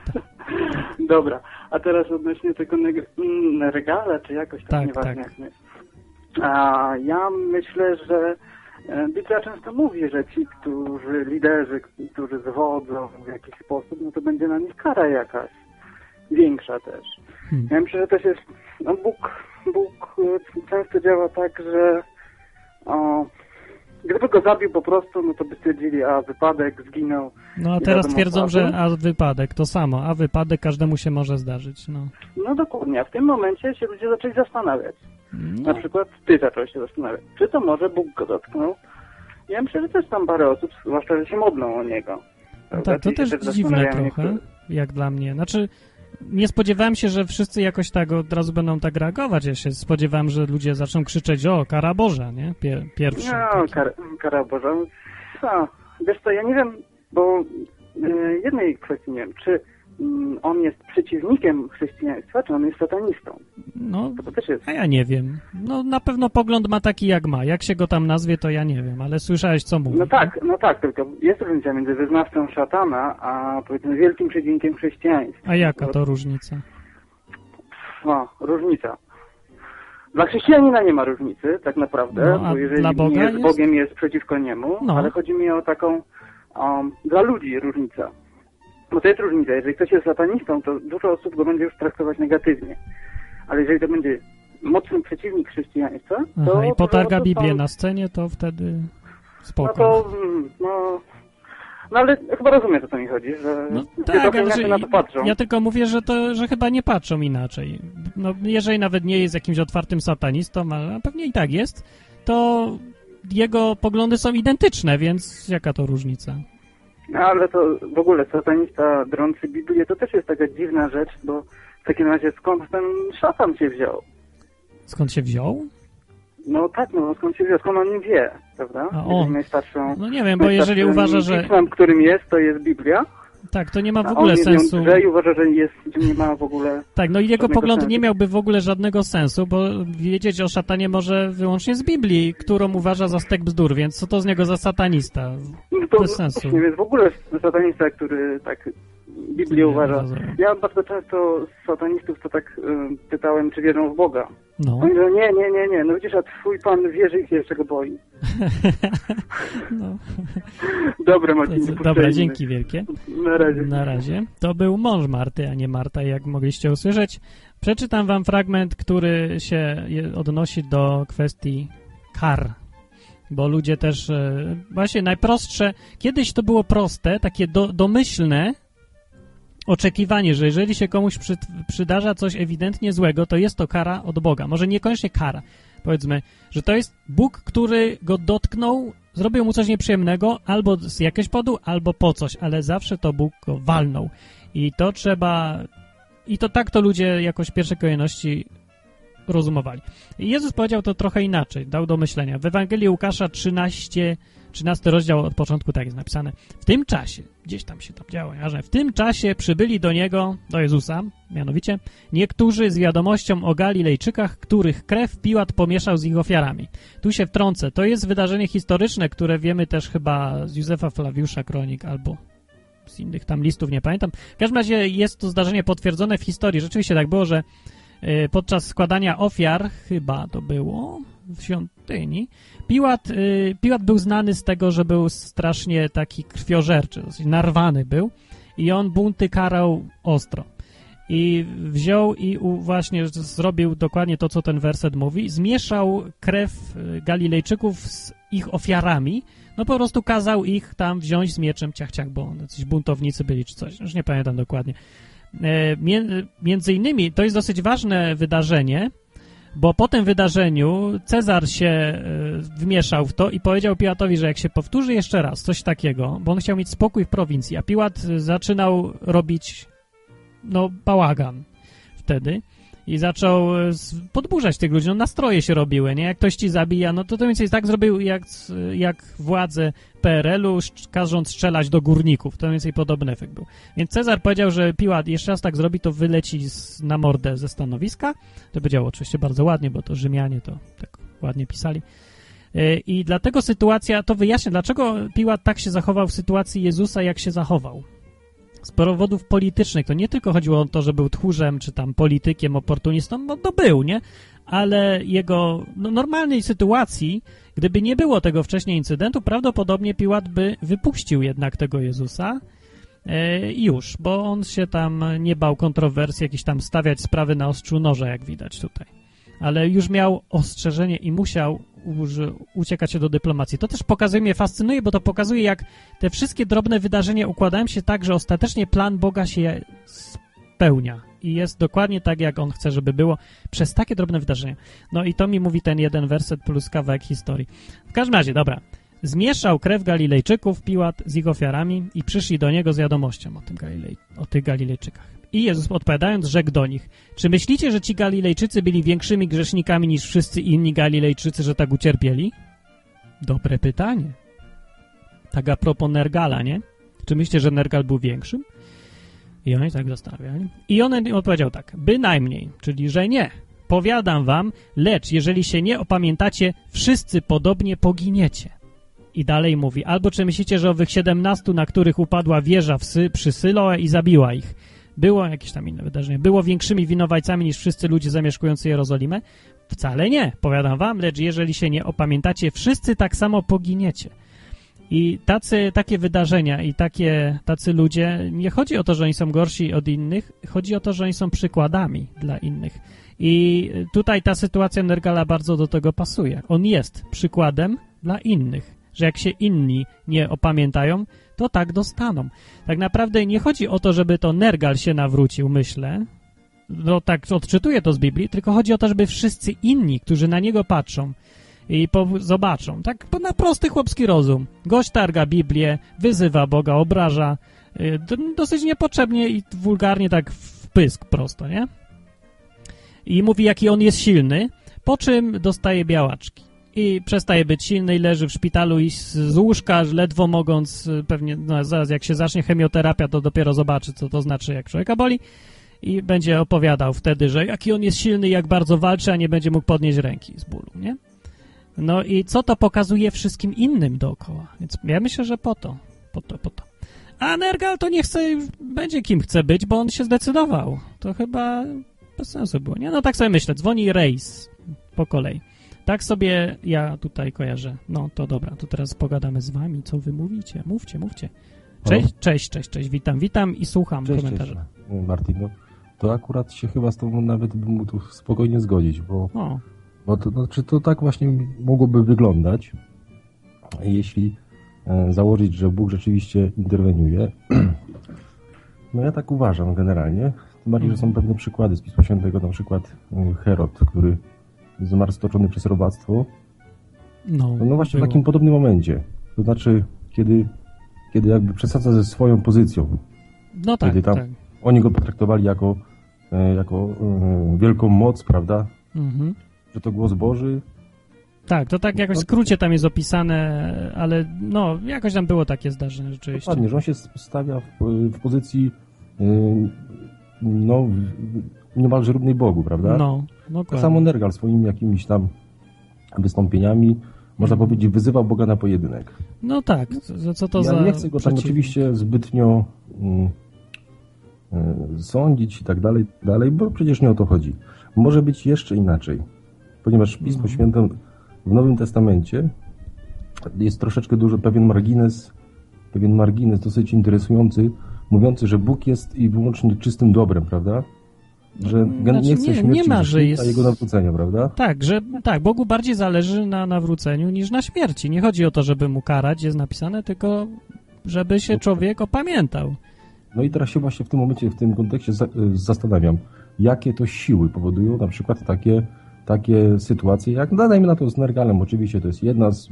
Dobra, a teraz odnośnie tego mm, regala, czy jakoś tak, Tak, nieważnie tak. jak. A ja myślę, że e, Biblia często mówi, że ci, którzy liderzy, którzy zwodzą w jakiś sposób, no to będzie na nich kara jakaś. Większa też. Hmm. Ja myślę, że też jest, no Bóg, Bóg e, często działa tak, że o, gdyby go zabił po prostu, no to by stwierdzili, a wypadek, zginął. No a teraz twierdzą, że a wypadek, to samo, a wypadek każdemu się może zdarzyć, no. No dokładnie, a w tym momencie się ludzie zaczęli zastanawiać. no. Na przykład ty zacząłeś się zastanawiać, czy to może Bóg go dotknął? Ja myślę, że też tam parę osób, zwłaszcza, że się modlą o niego. No tak, to też też dziwne trochę, niektórzy. jak dla mnie. Znaczy, nie spodziewałem się, że wszyscy jakoś tak od razu będą tak reagować. Ja się spodziewałem, że ludzie zaczną krzyczeć, o, kara Boża, nie? Pier pierwszy. No, taki. kara, Boża. A, wiesz co, ja nie wiem, bo y, jednej kwestii nie wiem, czy on jest przeciwnikiem chrześcijaństwa, czy on jest satanistą. No, To, to też jest. a ja nie wiem. No, na pewno pogląd ma taki, jak ma. Jak się go tam nazwie, to ja nie wiem, ale słyszałeś, co mówi. No tak, no tak, tylko jest różnica między wyznawcą szatana, a powiedzmy wielkim przeciwnikiem chrześcijaństwa. A jaka to różnica? No, różnica. Dla chrześcijanina nie ma różnicy, tak naprawdę, No, bo jeżeli dla Boga nie jest, jest? Bogiem, jest przeciwko niemu, No. ale chodzi mi o taką, um, dla ludzi różnica. Bo to jest różnica, jeżeli ktoś jest satanistą, to dużo osób go będzie już traktować negatywnie. Ale jeżeli to będzie mocny przeciwnik chrześcijaństwa, to... Aha, i potarga Biblię na scenie, to wtedy No spoko. to, mm, no... No ale chyba rozumiesz, o co mi chodzi, że No tak, że, na to patrzą. ja tylko mówię, że to, że chyba nie patrzą inaczej. No, jeżeli nawet nie jest jakimś otwartym satanistą, ale pewnie i tak jest, to jego poglądy są identyczne, więc jaka to różnica? No ale to w ogóle satanista drący Biblię to też jest taka dziwna rzecz, bo w takim razie skąd ten szatan się wziął? Skąd się wziął? No tak, no skąd się wziął, skąd on nie wie, prawda? A on. Najstarszą, No nie wiem, bo jeżeli uważa, że pismem, którym jest, to jest Biblia, tak, to nie ma w ogóle on sensu. i uważa, że jest, nie ma w ogóle... Tak, no i jego pogląd sensu. nie miałby w ogóle żadnego sensu, bo wiedzieć o szatanie może wyłącznie z Biblii, którą uważa za stek bzdur, więc co to z niego za satanista? No to Bez sensu. Nie wiem, w ogóle satanista, który tak Biblię Nie, uważa. Ja bardzo często z satanistów to tak y, pytałem, czy wierzą w Boga. No. Oni mówią, nie, nie, nie, nie, no widzisz, a twój Pan wierzy i się jeszcze go boi. no. Dobra, To, Marcin, dobra, dzięki wielkie. Na razie. Na razie. To był mąż Marty, a nie Marta, jak mogliście usłyszeć. Przeczytam wam fragment, który się odnosi do kwestii kar. Bo ludzie też, e, właśnie najprostsze, kiedyś to było proste, takie do, domyślne oczekiwanie, że jeżeli się komuś przy, przydarza coś ewidentnie złego, to jest to kara od Boga. Może niekoniecznie kara. Powiedzmy, że to jest Bóg, który go dotknął, zrobił mu coś nieprzyjemnego, albo z jakiegoś powodu, albo po coś, ale zawsze to Bóg go walnął. I to trzeba... I to tak to ludzie jakoś w pierwszej kolejności rozumowali. Jezus powiedział to trochę inaczej, dał do myślenia. W Ewangelii Łukasza 13, 13 rozdział od początku tak jest napisane. W tym czasie, gdzieś tam się tam działo, że w tym czasie przybyli do Niego, do Jezusa, mianowicie, niektórzy z wiadomością o Galilejczykach, których krew Piłat pomieszał z ich ofiarami. Tu się wtrącę, to jest wydarzenie historyczne, które wiemy też chyba z Józefa Flawiusza Kronik albo z innych tam listów, nie pamiętam. W każdym razie jest to zdarzenie potwierdzone w historii. Rzeczywiście tak było, że y, podczas składania ofiar, chyba to było w świątyni, Piłat, y, Piłat był znany z tego, że był strasznie taki krwiożerczy, narwany był i on bunty karał ostro. i wziął i u, właśnie zrobił dokładnie to, co ten werset mówi. Zmieszał krew y, Galilejczyków z ich ofiarami. No po prostu kazał ich tam wziąć z mieczem ciach, ciach, bo jacyś buntownicy byli czy coś. Już nie pamiętam dokładnie. E, między innymi to jest dosyć ważne wydarzenie, bo po tym wydarzeniu Cezar się e, wmieszał w to i powiedział Piłatowi, że jak się powtórzy jeszcze raz coś takiego, bo on chciał mieć spokój w prowincji, a Piłat zaczynał robić no bałagan wtedy i zaczął e, podburzać tych ludzi, no nastroje się robiły, nie? Jak ktoś ci zabija, no to to więcej tak zrobił jak, jak władze PRL-u, każąc strzelać do górników. To mniej więcej podobny efekt był. Więc Cezar powiedział, że Piłat jeszcze raz tak zrobi, to wyleci z, na mordę ze stanowiska. To powiedział oczywiście bardzo ładnie, bo to Rzymianie to tak ładnie pisali. E, I dlatego sytuacja, to wyjaśnia, dlaczego Piłat tak się zachował w sytuacji Jezusa, jak się zachował z powodów politycznych. To nie tylko chodziło o to, że był tchórzem, czy tam politykiem, oportunistą, no to był, nie? Ale jego no, normalnej sytuacji, gdyby nie było tego wcześniej incydentu, prawdopodobnie Piłat by wypuścił jednak tego Jezusa e, już, bo on się tam nie bał kontrowersji, jakieś tam stawiać sprawy na ostrzu noża, jak widać tutaj. Ale już miał ostrzeżenie i musiał uciekać się do dyplomacji. To też pokazuje, mnie fascynuje, bo to pokazuje, jak te wszystkie drobne wydarzenia układają się tak, że ostatecznie plan Boga się spełnia. I jest dokładnie tak, jak on chce, żeby było przez takie drobne wydarzenia. No i to mi mówi ten jeden werset plus kawałek historii. W każdym razie, dobra. Zmieszał krew Galilejczyków, Piłat z ich ofiarami i przyszli do niego z wiadomością o, tym Galilej, o tych Galilejczykach. I Jezus odpowiadając rzekł do nich, czy myślicie, że ci Galilejczycy byli większymi grzesznikami niż wszyscy inni Galilejczycy, że tak ucierpieli? Dobre pytanie. Tak a propos Nergala, nie? Czy myślicie, że Nergal był większym? I oni tak zostawiali. I on odpowiedział tak, bynajmniej, czyli że nie. Powiadam wam, lecz jeżeli się nie opamiętacie, wszyscy podobnie poginiecie. I dalej mówi, albo czy myślicie, że owych siedemnastu, na których upadła wieża w Sy przy Syloe i zabiła ich, było jakieś tam inne wydarzenie, było większymi winowajcami niż wszyscy ludzie zamieszkujący Jerozolimę? Wcale nie, powiadam wam, lecz jeżeli się nie opamiętacie, wszyscy tak samo poginiecie. I tacy, takie wydarzenia i takie, tacy ludzie, nie chodzi o to, że oni są gorsi od innych, chodzi o to, że oni są przykładami dla innych. I tutaj ta sytuacja Nergala bardzo do tego pasuje. On jest przykładem dla innych, że jak się inni nie opamiętają, to tak dostaną. Tak naprawdę nie chodzi o to, żeby to Nergal się nawrócił, myślę, no tak odczytuję to z Biblii, tylko chodzi o to, żeby wszyscy inni, którzy na niego patrzą i zobaczą, tak na prosty chłopski rozum. Gość targa Biblię, wyzywa Boga, obraża, y, dosyć niepotrzebnie i wulgarnie tak w pysk prosto, nie? I mówi, jaki on jest silny, po czym dostaje białaczki i przestaje być silny i leży w szpitalu i z łóżka, ledwo mogąc, y, pewnie no, zaraz jak się zacznie chemioterapia, to dopiero zobaczy, co to znaczy, jak człowieka boli i będzie opowiadał wtedy, że jaki on jest silny, jak bardzo walczy, a nie będzie mógł podnieść ręki z bólu, nie? No i co to pokazuje wszystkim innym dookoła? Więc ja myślę, że po to, po to, po to. A Nergal to nie chce, będzie kim chce być, bo on się zdecydował. To chyba bez sensu było, nie? No tak sobie myślę, dzwoni Rejs po kolei. Tak sobie ja tutaj kojarzę. No to dobra, to teraz pogadamy z wami, co wy mówicie. Mówcie, mówcie. Cześć, o. cześć, cześć, cześć, witam, witam i słucham cześć, komentarzy. Cześć, Martin, no, to akurat się chyba z tobą nawet bym mógł tu spokojnie zgodzić, bo, o. bo to, znaczy to tak właśnie mogłoby wyglądać, jeśli e, założyć, że Bóg rzeczywiście interweniuje. No ja tak uważam generalnie. Tym bardziej, że są pewne przykłady z Pisma Świętego, na przykład e, Herod, który zmarł stoczony przez robactwo. No, no właśnie było. w takim podobnym momencie. To znaczy, kiedy, kiedy jakby przesadza ze swoją pozycją. No tak, kiedy tam tak. Oni go potraktowali jako, e, jako e, wielką moc, prawda? Mhm. Że to głos Boży. Tak, to tak jakoś w skrócie tam jest opisane, ale no, jakoś tam było takie zdarzenie rzeczywiście. Dokładnie, że on się stawia w, w pozycji e, no, niemalże równej Bogu, prawda? No, dokładnie. Tak samo Nergal swoimi jakimiś tam wystąpieniami, można mhm. powiedzieć, wyzywał Boga na pojedynek. No tak, co, co to ja za... nie chcę go tam oczywiście zbytnio mm, y, sądzić i tak dalej, dalej, bo przecież nie o to chodzi. Może być jeszcze inaczej, ponieważ Pismo mhm. Święte w Nowym Testamencie jest troszeczkę duży pewien margines, pewien margines dosyć interesujący, mówiący, że Bóg jest i wyłącznie czystym dobrem, prawda? Że znaczy, nie chce nie, śmierci nie ma, że jest... jego nawrócenia, prawda? Tak, że tak, Bogu bardziej zależy na nawróceniu niż na śmierci. Nie chodzi o to, żeby mu karać, jest napisane, tylko żeby się no, człowiek opamiętał. No i teraz się właśnie w tym momencie, w tym kontekście zastanawiam, jakie to siły powodują na przykład takie, takie sytuacje, jak no, dajmy na to z Nergalem, oczywiście to jest jedna z,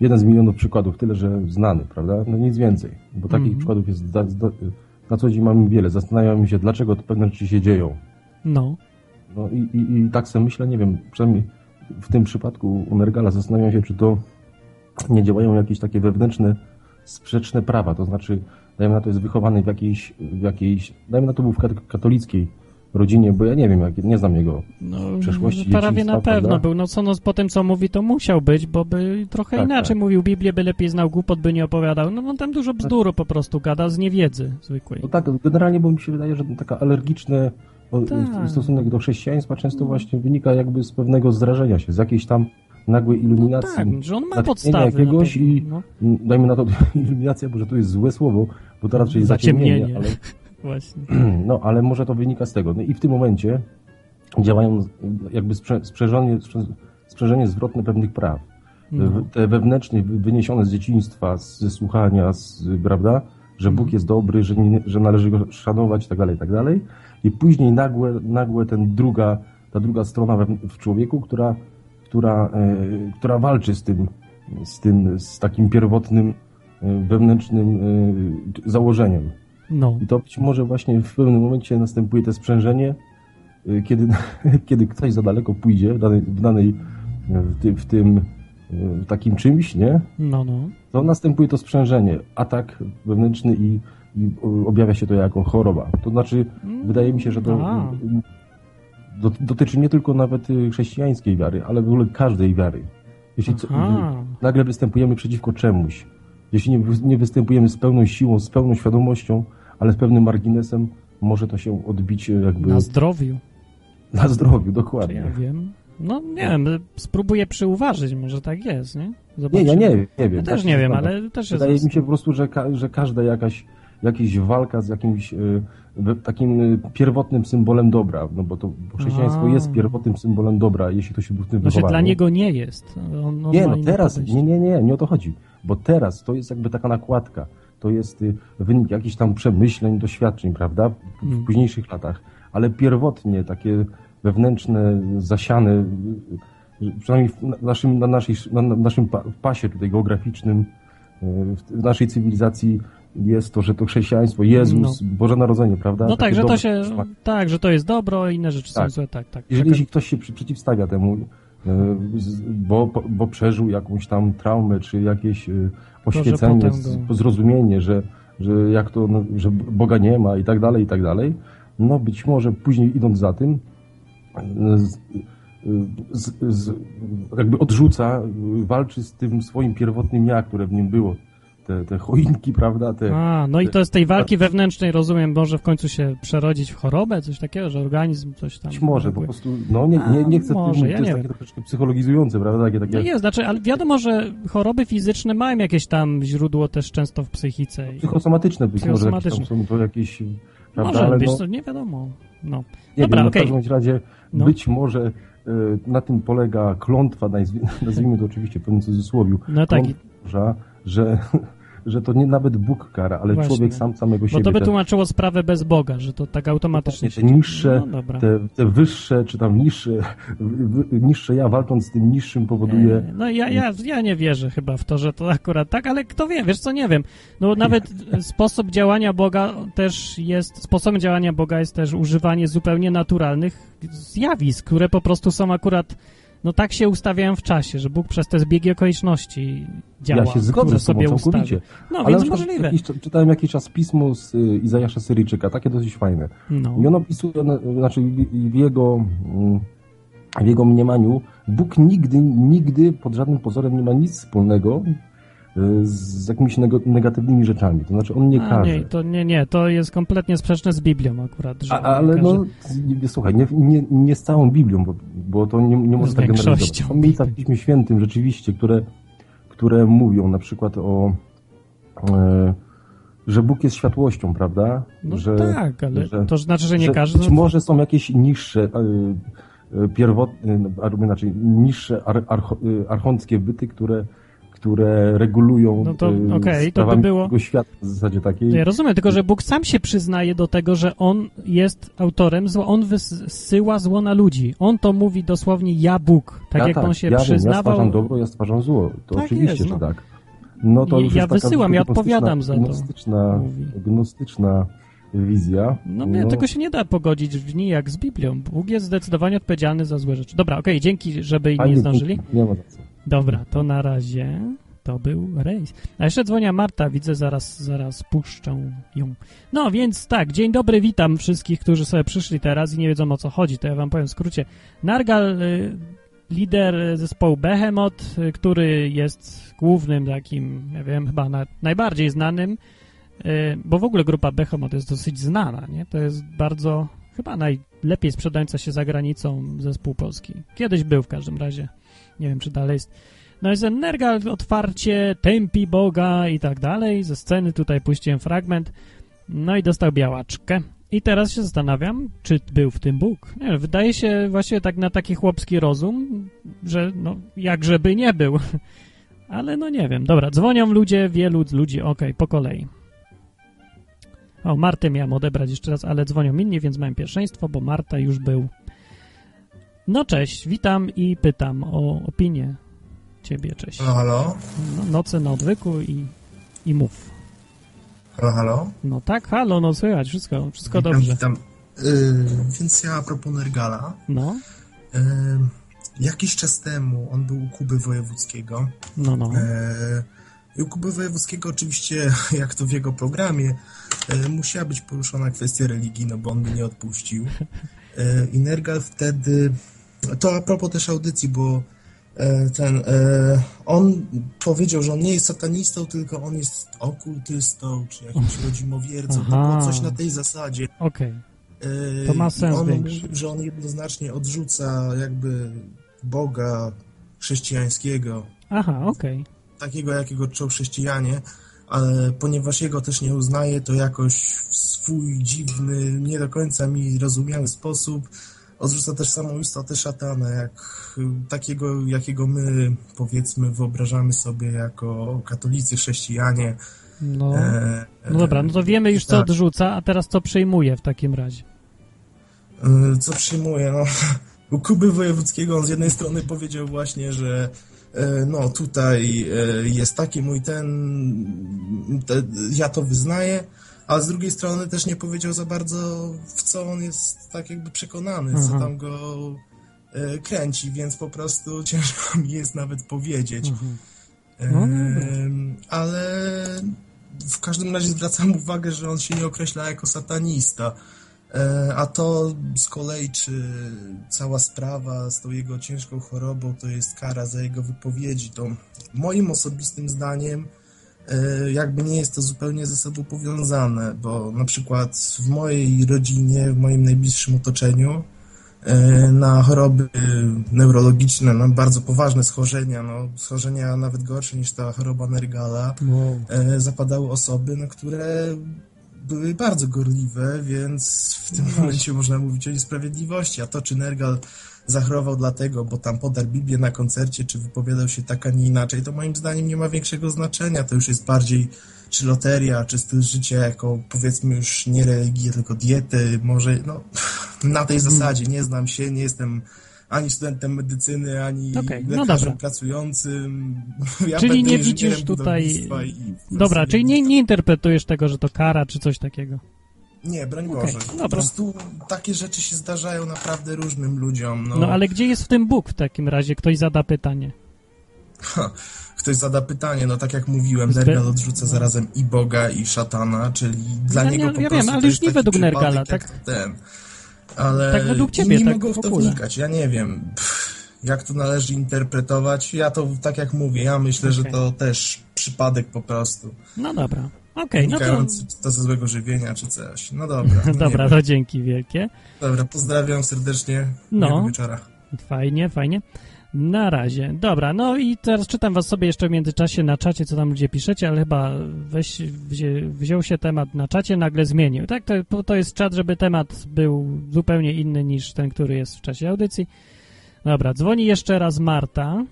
jeden z milionów przykładów, tyle, że znany, prawda? No nic więcej, bo takich mm -hmm. przykładów jest na co dzień mamy wiele. Zastanawiam się, dlaczego to pewne rzeczy się dzieją. No. No i, i, i tak sobie myślę, nie wiem, przynajmniej w tym przypadku u Nergala zastanawiam się, czy to nie działają jakieś takie wewnętrzne, sprzeczne prawa. To znaczy, dajmy na to jest wychowany w jakiejś, w jakiejś dajmy na to był w katolickiej rodzinie, bo ja nie wiem, jak, nie znam jego no, przeszłości. Prawie na pewno prawda? był. No co no, po tym, co mówi, to musiał być, bo by trochę tak, inaczej tak. mówił Biblię, by lepiej znał głupot, by nie opowiadał. No on tam dużo bzduru po prostu gada z niewiedzy zwykłej. No tak, generalnie, bo mi się wydaje, że taka alergiczny tak. stosunek do chrześcijaństwa często właśnie wynika jakby z pewnego zrażenia się, z jakiejś tam nagłej iluminacji. No tak, że on ma podstawy. jakiegoś i no. dajmy na to iluminacja, bo że to jest złe słowo, bo to raczej zaciemnienie, zaciemnienie ale Właśnie. No, ale może to wynika z tego. No i w tym momencie działają jakby sprzężenie, sprzężenie zwrotne pewnych praw. No. Te wewnętrznie wyniesione z dzieciństwa, ze słuchania, z, prawda, że Bóg jest dobry, że, nie, że należy go szanować i tak dalej, i tak dalej. I później nagłe, nagłe ten druga, ta druga strona w człowieku, która, która, e, która walczy z tym, z tym, z takim pierwotnym, e, wewnętrznym e, założeniem. No. I to być może właśnie w pewnym momencie następuje to sprzężenie, kiedy, kiedy ktoś za daleko pójdzie w danej, w, danej, w, ty, w tym w takim czymś, nie? No, no. To następuje to sprzężenie, atak wewnętrzny i, i objawia się to jako choroba. To znaczy, mm. wydaje mi się, że to do, dotyczy nie tylko nawet y, chrześcijańskiej wiary, ale w ogóle każdej wiary. Jeśli co, nagle występujemy przeciwko czemuś, jeśli nie, nie występujemy z pełną siłą, z pełną świadomością, ale z pewnym marginesem, może to się odbić jakby... Na zdrowiu. Na zdrowiu, dokładnie. Czy ja wiem. No nie wiem, spróbuję przyuważyć, może tak jest, nie? Zobaczymy. Nie, ja nie, nie wiem. Ja też nie wiem, ale też jest... Wydaje mi się po prostu, że, ka że każda jakaś, jakaś walka z jakimś y, takim y, pierwotnym symbolem dobra, no bo to bo chrześcijaństwo A. jest pierwotnym symbolem dobra, jeśli to się w tym znaczy, dla niego nie jest. On, on nie, no teraz, nie, nie, nie, nie o to chodzi bo teraz to jest jakby taka nakładka, to jest y, wynik jakichś tam przemyśleń, doświadczeń, prawda, w mm. późniejszych latach, ale pierwotnie takie wewnętrzne, zasiane, przynajmniej w naszym, na, naszej, na naszym pasie tutaj geograficznym, y, w naszej cywilizacji jest to, że to chrześcijaństwo, Jezus, no. Boże Narodzenie, prawda? No tak, że to się, tak, że to jest dobro, inne rzeczy tak. są złe, tak, tak. Jeżeli, ktoś się przeciwstawia temu, E, bo, bo przeżył jakąś tam traumę, czy jakieś e, oświecenie, zrozumienie, że, że jak to, no, że Boga nie ma i tak dalej, i tak dalej. No być może później idąc za tym, e, z, z, z, jakby odrzuca, walczy z tym swoim pierwotnym ja, które w nim było te, te choinki, prawda? Te, A, no te, i to z tej walki wewnętrznej, rozumiem, może w końcu się przerodzić w chorobę, coś takiego, że organizm coś tam... Być może, po prostu, no nie, nie, nie chcę A, może, ja to jest takie troszeczkę psychologizujące, prawda? Takie, takie... No jest, znaczy, ale wiadomo, że choroby fizyczne mają jakieś tam źródło też często w psychice. No, psychosomatyczne być może jakieś są to jakieś... Prawda? Może ale być, no, nie wiadomo. No. Nie Dobra, wiem, okay. w każdym razie no. być może y, na tym polega klątwa, nazwijmy to oczywiście w pewnym cudzysłowiu, no tak. klątwa, że że to nie nawet Bóg kara, ale Właśnie. człowiek sam samego siebie. Bo to by tłumaczyło sprawę bez Boga, że to tak automatycznie te niższe, no, te, te, wyższe, czy tam niższe, niższe ja walcząc z tym niższym powoduje... No ja, ja, ja nie wierzę chyba w to, że to akurat tak, ale kto wie, wiesz co, nie wiem. No nawet sposób działania Boga też jest, sposobem działania Boga jest też używanie zupełnie naturalnych zjawisk, które po prostu są akurat no tak się ustawiają w czasie, że Bóg przez te zbiegi okoliczności działa. Ja się zgodzę z sobie całkowicie. No, Ale więc możliwe. Jakiś, czytałem jakiś czas pismo z y, Izajasza Syryjczyka, takie dosyć fajne. No. I on opisuje, znaczy w jego, mm, w jego mniemaniu, Bóg nigdy, nigdy pod żadnym pozorem nie ma nic wspólnego z jakimiś negatywnymi rzeczami. To znaczy on nie A, każe. Nie, to nie, nie, to jest kompletnie sprzeczne z Biblią akurat. A, ale no, nie, słuchaj, nie, nie, nie z całą Biblią, bo, bo to nie, nie może tak generalizować. Są miejsca w Piśmie Świętym rzeczywiście, które, które mówią na przykład o, e, że Bóg jest światłością, prawda? No że, tak, ale że, to znaczy, że nie że każdy... Być może są jakieś niższe, pierwotne, inaczej, niższe ar, archonckie byty, które które regulują no to, okay, to by było... świata w zasadzie takiej. Ja rozumiem, tylko że Bóg sam się przyznaje do tego, że On jest autorem zła, On wysyła zło na ludzi. On to mówi dosłownie ja Bóg, tak ja jak tak, On się ja przyznawał. Wiem, ja stwarzam dobro, ja stwarzam zło. To tak oczywiście, jest, że no. tak. No to już ja wysyłam, ja odpowiadam za to. Gnostyczna, gnostyczna wizja. No, no, tego się nie da pogodzić w dni jak z Biblią. Bóg jest zdecydowanie odpowiedzialny za złe rzeczy. Dobra, okej, okay, dzięki, żeby nie zdążyli. Nie ma co. Dobra, to na razie to był rejs. A jeszcze dzwonia Marta, widzę, zaraz, zaraz puszczę ją. No więc tak, dzień dobry, witam wszystkich, którzy sobie przyszli teraz i nie wiedzą o co chodzi, to ja wam powiem w skrócie. Nargal, y, lider zespołu Behemoth, y, który jest głównym takim, ja wiem, chyba na, najbardziej znanym, y, bo w ogóle grupa Behemoth jest dosyć znana, nie? To jest bardzo, chyba najlepiej sprzedająca się za granicą zespół polski. Kiedyś był w każdym razie. Nie wiem, czy dalej jest. No jest Nergal otwarcie, tępi Boga i tak dalej. Ze sceny tutaj puściłem fragment. No i dostał białaczkę. I teraz się zastanawiam, czy był w tym Bóg. Nie, wydaje się właśnie tak na taki chłopski rozum, że no jak żeby nie był. Ale no nie wiem. Dobra, dzwonią ludzie, wielu ludzi. Okej, okay, po kolei. O, Martę miałem odebrać jeszcze raz, ale dzwonią inni, więc mam pierwszeństwo, bo Marta już był. No cześć, witam i pytam o opinię ciebie, cześć. Halo, halo? No, noce na odwyku i, i mów. Halo, halo? No tak, halo, no słychać, wszystko, wszystko witam, dobrze. Witam. Yy, więc ja a propos Nergala. No. Yy, jakiś czas temu on był u Kuby Wojewódzkiego. No, no. Yy, u Kuby Wojewódzkiego oczywiście, jak to w jego programie, yy, musiała być poruszona kwestia religii, no bo on mnie nie odpuścił. Yy, I Nergal wtedy... To a propos też audycji, bo E, ten, e, on powiedział, że on nie jest satanistą, tylko on jest okultystą, czy jakimś rodzimowiercą, to było coś na tej zasadzie. Okej. Okay. To ma sens on, większy. Że on jednoznacznie odrzuca jakby Boga chrześcijańskiego. Aha, okej. Okay. Takiego, jakiego czczą chrześcijanie, ale ponieważ jego też nie uznaje, to jakoś w swój dziwny, nie do końca mi rozumiały sposób odrzuca też samą istotę szatana, jak takiego, jakiego my, powiedzmy, wyobrażamy sobie jako katolicy, chrześcijanie. No, e, no dobra, no to wiemy już, co tak. odrzuca, a teraz co przyjmuje w takim razie? E, co przyjmuje? No, u Kuby Wojewódzkiego on z jednej strony powiedział właśnie, że e, no tutaj e, jest taki mój ten, te, ja to wyznaję, a z drugiej strony też nie powiedział za bardzo, w co on jest tak jakby przekonany, Aha. co tam go e, kręci, więc po prostu ciężko mi jest nawet powiedzieć. E, no, ale w każdym razie zwracam uwagę, że on się nie określa jako satanista. E, a to z kolei, czy cała sprawa z tą jego ciężką chorobą to jest kara za jego wypowiedzi, to moim osobistym zdaniem jakby nie jest to zupełnie ze sobą powiązane, bo na przykład w mojej rodzinie, w moim najbliższym otoczeniu e, na choroby neurologiczne, na bardzo poważne schorzenia, no, schorzenia nawet gorsze niż ta choroba Nergala, wow. E, zapadały osoby, no, które były bardzo gorliwe, więc w tym no momencie można mówić o niesprawiedliwości, a to czy Nergal zachorował dlatego, bo tam podarł Biblię na koncercie, czy wypowiadał się tak, a nie inaczej, to moim zdaniem nie ma większego znaczenia. To już jest bardziej czy loteria, czy styl życia jako powiedzmy już nie religię, tylko diety, może no, na tej hmm. zasadzie. Nie znam się, nie jestem ani studentem medycyny, ani okay, no lekarzem no pracującym. Ja czyli nie widzisz tutaj... Dobra, czyli nie, nie interpretujesz tego, że to kara, czy coś takiego. Nie, broń okay, Boże. Dobra. Po prostu takie rzeczy się zdarzają naprawdę różnym ludziom. No, no ale gdzie jest w tym Bóg w takim razie? Ktoś zada pytanie. Ha, ktoś zada pytanie, no tak jak mówiłem, Zby... Nergal odrzuca zarazem i Boga, i szatana, czyli dla niego po ja prostu wiem, ale już nie według Nergala, tak? Ten. Ale tak według ciebie, nie tak mogą w to wnikać, ja nie wiem. Pff, jak to należy interpretować, ja to tak jak mówię, ja myślę, okay. że to też przypadek po prostu. No dobra. Okej, okay, no to... Czy to ze złego żywienia, czy coś. No dobra. No dobra, to dzięki wielkie. Dobra, pozdrawiam serdecznie. No. wieczora. Fajnie, fajnie. Na razie. Dobra, no i teraz czytam was sobie jeszcze w międzyczasie na czacie, co tam ludzie piszecie, ale chyba weź, wzię, wziął się temat na czacie, nagle zmienił. Tak, to, to jest czat, żeby temat był zupełnie inny niż ten, który jest w czasie audycji. Dobra, dzwoni jeszcze raz Marta.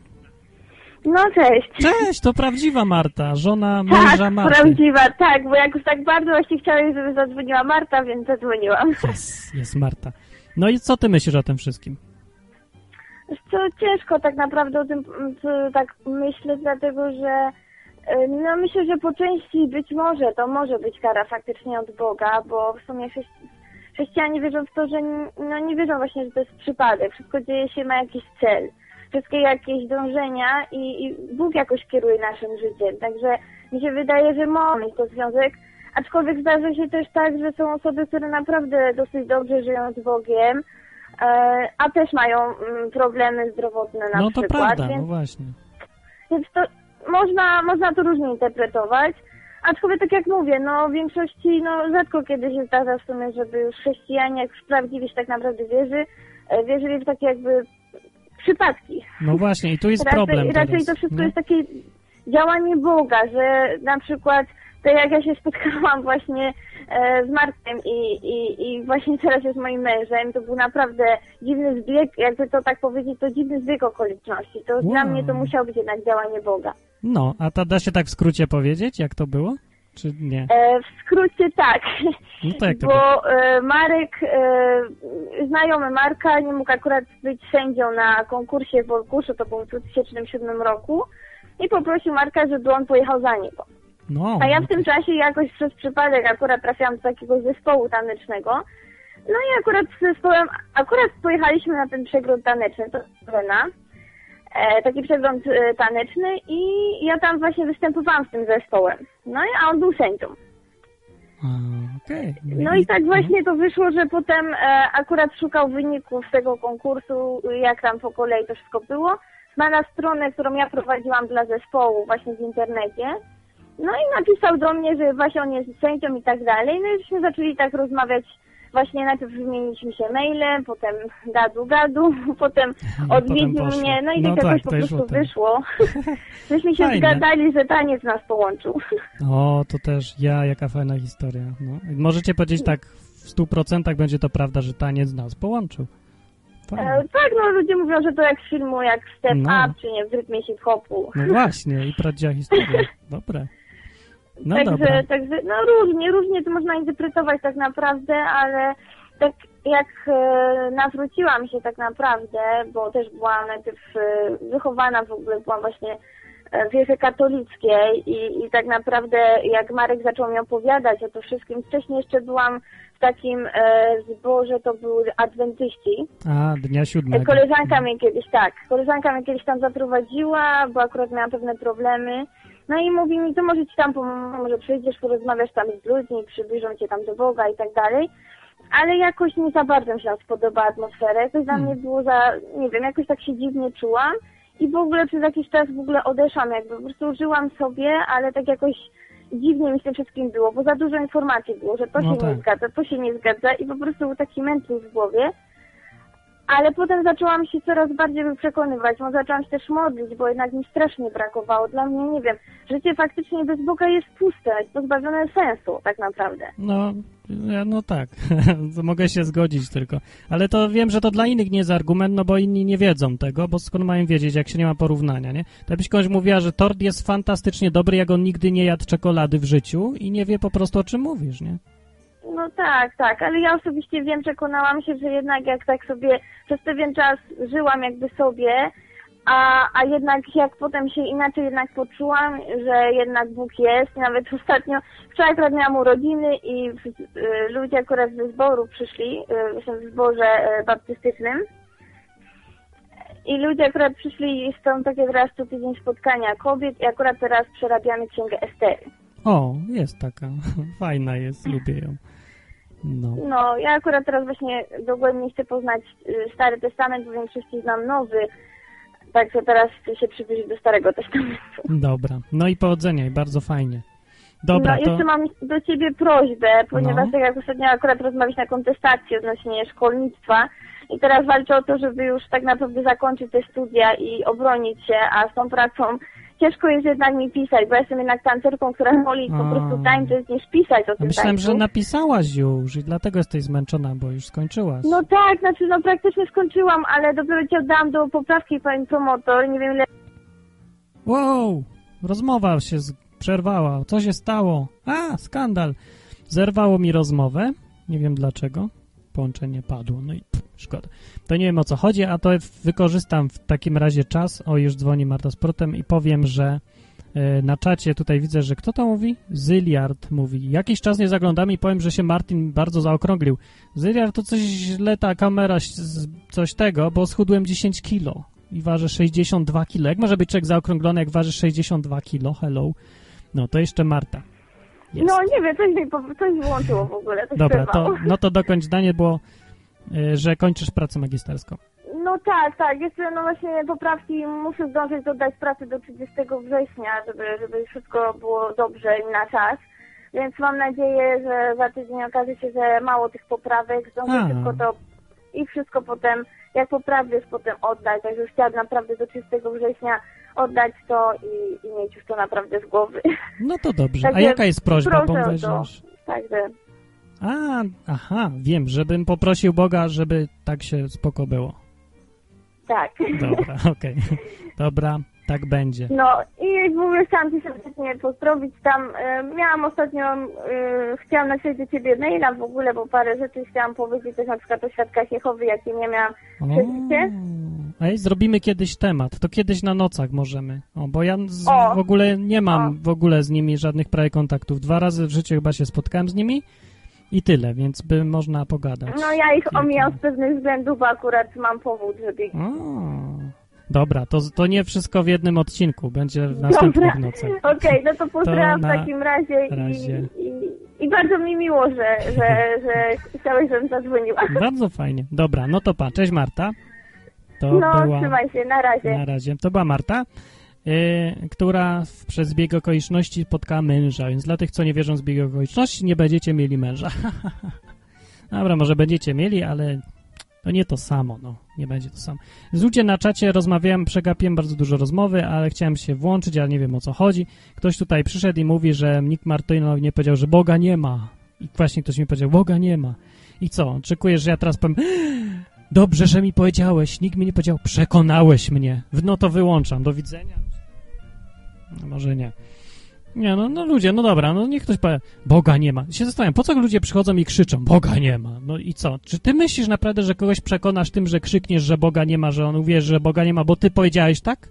No cześć. Cześć, to prawdziwa Marta, żona męża tak, Marty. prawdziwa, tak, bo jak już tak bardzo właśnie chciałeś, żeby zadzwoniła Marta, więc zadzwoniłam. Jest, jest Marta. No i co ty myślisz o tym wszystkim? Co ciężko tak naprawdę o tym tak myśleć, dlatego że y, no myślę, że po części być może to może być kara faktycznie od Boga, bo w sumie chrześcijanie wierzą w to, że no nie wierzą właśnie, że to jest przypadek. Wszystko dzieje się, ma jakiś cel. Wszystkie jakieś dążenia i, i Bóg jakoś kieruje naszym życiem. Także mi się wydaje, że mieć to związek. Aczkolwiek zdarza się też tak, że są osoby, które naprawdę dosyć dobrze żyją z Bogiem, E, a też mają mm, problemy zdrowotne na no, przykład. No to prawda, więc, no właśnie. Więc to można, można to różnie interpretować. Aczkolwiek tak jak mówię, no w większości, no rzadko kiedy się zdarza w sumie, żeby już chrześcijanie, jak prawdziwie się tak naprawdę wierzy, e, wierzyli w takie jakby przypadki. No właśnie, i tu jest raczej, problem Raczej teraz. to wszystko no. jest takie działanie Boga, że na przykład to jak ja się spotkałam właśnie e, z Markiem i, i, i właśnie teraz jest moim mężem, to był naprawdę dziwny zbieg, jakby to tak powiedzieć, to dziwny zbieg okoliczności. To wow. dla mnie to musiało być jednak działanie Boga. No, a to da się tak w skrócie powiedzieć, jak to było? Czy nie? E, w skrócie tak. No Bo e, Marek, e, znajomy Marka, nie mógł akurat być sędzią na konkursie w Wolkuszu, to było w 2007 roku i poprosił Marka, żeby on pojechał za niego. No, A ja w tym czasie jakoś przez przypadek akurat trafiłam do takiego zespołu tanecznego. No i akurat z zespołem, akurat pojechaliśmy na ten przegląd taneczny, to Wena, e, taki przegląd e, taneczny i ja tam właśnie występowałam z tym zespołem. No i a on był sędzią. Okay. No i tak właśnie to wyszło, że potem e, akurat szukał wyników tego konkursu, jak tam po kolei to wszystko było. Ma na stronę, którą ja prowadziłam dla zespołu właśnie w internecie. No i napisał do mnie, że właśnie on jest sędzią i tak dalej. No i żeśmy zaczęli tak rozmawiać. Właśnie najpierw wymieniliśmy się mailem, potem gadu gadu, potem odwiedził potem mnie, no i no tak jakoś tak, po prostu wyszło. Żeśmy się Fajne. zgadali, że taniec nas połączył. O, to też ja, jaka fajna historia. No. Możecie powiedzieć tak, w stu procentach będzie to prawda, że taniec nas połączył. E, tak, no ludzie mówią, że to jak z filmu, jak Step No. Up, czy nie, w rytmie hip-hopu. No właśnie, i prawdziwa historia. Dobre. No także, dobra. także, no różnie, różnie to można interpretować tak naprawdę, ale tak jak e, nawróciłam się tak naprawdę, bo też byłam najpierw e, wychowana w ogóle, byłam właśnie e, w wierze katolickiej i, i tak naprawdę jak Marek zaczął mi opowiadać o to wszystkim, wcześniej jeszcze byłam w takim e, zborze, to były adwentyści. A, dnia siódmego. Koleżanka mnie kiedyś, tak, koleżanka mnie kiedyś tam zaprowadziła, bo akurat miałam pewne problemy. No i mówi mi, to może ci tam pomogę, może przyjdziesz, porozmawiasz tam z ludźmi, przybliżą cię tam do Boga i tak dalej. Ale jakoś nie za bardzo mi się spodobała atmosfera. Jakoś dla Hmm. mnie było za, nie wiem, jakoś tak się dziwnie czułam. I w ogóle przez jakiś czas w ogóle odeszłam, jakby po prostu żyłam sobie, ale tak jakoś dziwnie mi z tym wszystkim było, bo za dużo informacji było, że to No się tak. nie zgadza, to się nie zgadza i po prostu był taki mętlik w głowie. Ale potem zaczęłam się coraz bardziej przekonywać, bo zaczęłam się też modlić, bo jednak mi strasznie brakowało. Dla mnie, nie wiem, życie faktycznie bez Boga jest puste, jest pozbawione sensu tak naprawdę. No, no tak, mogę się zgodzić tylko. Ale to wiem, że to dla innych nie jest argument, no bo inni nie wiedzą tego, bo skąd mają wiedzieć, jak się nie ma porównania, nie? To byś komuś mówiła, że tort jest fantastycznie dobry, jak on nigdy nie jadł czekolady w życiu i nie wie po prostu, o czym mówisz, nie? No tak, tak, ale ja osobiście wiem, przekonałam się, że jednak jak tak sobie przez pewien czas żyłam jakby sobie, a, a jednak jak potem się inaczej jednak poczułam, że jednak Bóg jest, nawet ostatnio, wczoraj akurat miałam urodziny i y, ludzie akurat ze zboru przyszli, y, w zborze y, baptystycznym i ludzie akurat przyszli i są takie teraz co tydzień spotkania kobiet i akurat teraz przerabiamy księgę Estery. O, jest taka, fajna jest, lubię ją. No, No, ja akurat teraz właśnie dogłębnie chcę poznać y, Stary Testament, bo w większości znam Nowy, także teraz chcę się przybliżyć do Starego Testamentu. dobra. No i powodzenia, i bardzo fajnie. Dobra, no, to... jeszcze mam do Ciebie prośbę, ponieważ No. tak jak ostatnio akurat rozmawialiśmy na kontestacji odnośnie szkolnictwa i teraz walczę o to, żeby już tak naprawdę zakończyć te studia i obronić się, a z tą pracą ciężko jest jednak mi pisać, bo ja jestem jednak tancerką, która woli po prostu tańczyć niż pisać o tym Myślałem, tańcu. że napisałaś już i dlatego jesteś zmęczona, bo już skończyłaś. No tak, znaczy no praktycznie skończyłam, ale dopiero cię oddałam do poprawki pani promotor, nie wiem ile... Wow! Rozmowa się przerwała. Co się stało? A, skandal. Zerwało mi rozmowę. Nie wiem dlaczego. Połączenie padło. No i pff, szkoda. To nie wiem o co chodzi, a to wykorzystam w takim razie czas. O, już dzwoni Marta z Protem i powiem, że e, na czacie tutaj widzę, że kto to mówi? Zyliard mówi. Jakiś czas nie zaglądam i powiem, że się Martin bardzo zaokrąglił. Zyliard to coś źle ta kamera, coś tego, bo schudłem 10 kilo i waży 62 kilo. Jak może być człowiek zaokrąglony, jak waży 62 kilo? Hello. No, to jeszcze Marta. Jest. No nie wiem, coś mi, coś wyłączyło w ogóle, coś Dobra, to, no to dokończ zdanie, bo y, że kończysz pracę magisterską. No tak, tak. Jeszcze no właśnie poprawki muszę zdążyć dodać pracy do 30 września, żeby, żeby wszystko było dobrze i na czas. Więc mam nadzieję, że za tydzień okaże się, że mało tych poprawek, zdążę wszystko to i wszystko potem, jak poprawię, potem oddać. Także już chciałabym naprawdę do 30 września oddać to i, i mieć już to naprawdę z głowy. No to dobrze. A Także jaka jest prośba? Bo już- Także A, aha, wiem, żebym poprosił Boga, żeby tak się spoko było. tak. Dobra, okej. Dobra, tak będzie. No i w ogóle chciałam Cię serdecznie pozdrowić tam. E, miałam ostatnio, e, chciałam napisać do Ciebie maila w ogóle, bo parę rzeczy chciałam powiedzieć też na przykład o świadkach Jehowy, jakie nie miałam przeżycie. Ej, zrobimy kiedyś temat. To kiedyś na nocach możemy. O, bo ja z, w ogóle nie mam O. w ogóle z nimi żadnych prawie kontaktów. Dwa razy w życiu chyba się spotkałem z nimi i tyle, więc by można pogadać. No ja ich omijam z pewnych względów, bo akurat mam powód, żeby ich... O, dobra, to, to nie wszystko w jednym odcinku, będzie w następnych Dobra. nocach. Okej, no to pozdrawiam To w takim razie, razie. I, i, i bardzo mi miło, że, że, że chciałeś, żebym zadzwoniła. Bardzo fajnie. Dobra, no to pa, cześć Marta. To No, była... trzymaj się, na razie. Na razie. To była Marta, y, która przez zbieg okoliczności spotkała męża, więc dla tych, co nie wierzą w zbieg okoliczności, nie będziecie mieli męża. Dobra, może będziecie mieli, ale to nie to samo, no. Nie będzie to samo. Z ludzie na czacie rozmawiałem, przegapiłem bardzo dużo rozmowy, ale chciałem się włączyć, ale nie wiem o co chodzi. Ktoś tutaj przyszedł i mówi, że Nick Martynow nie powiedział, że Boga nie ma. I właśnie ktoś mi powiedział, Boga nie ma. I co? Oczekujesz, że ja teraz powiem, dobrze, że mi powiedziałeś, nikt mi nie powiedział, przekonałeś mnie. No to wyłączam, do widzenia. No, może nie. Nie, no, no ludzie, no dobra, no niech ktoś powie, Boga nie ma. Się zastanawiam, po co ludzie przychodzą i krzyczą, Boga nie ma. No i co? Czy ty myślisz naprawdę, że kogoś przekonasz tym, że krzykniesz, że Boga nie ma, że on uwierzy, że Boga nie ma, bo ty powiedziałeś tak?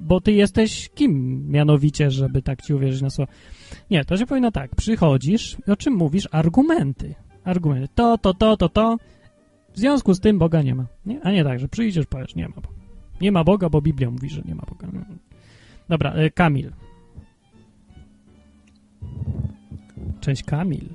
Bo ty jesteś kim mianowicie, żeby tak ci uwierzyć na słowo? Nie, to się powinno tak, przychodzisz i o czym mówisz? Argumenty. Argumenty. To, to, to, to, to. W związku z tym Boga nie ma. Nie? A nie tak, że przyjdziesz, powiesz, nie ma Boga. Nie ma Boga, bo Biblia mówi, że nie ma Boga. Dobra, y, Kamil. Cześć, Kamil.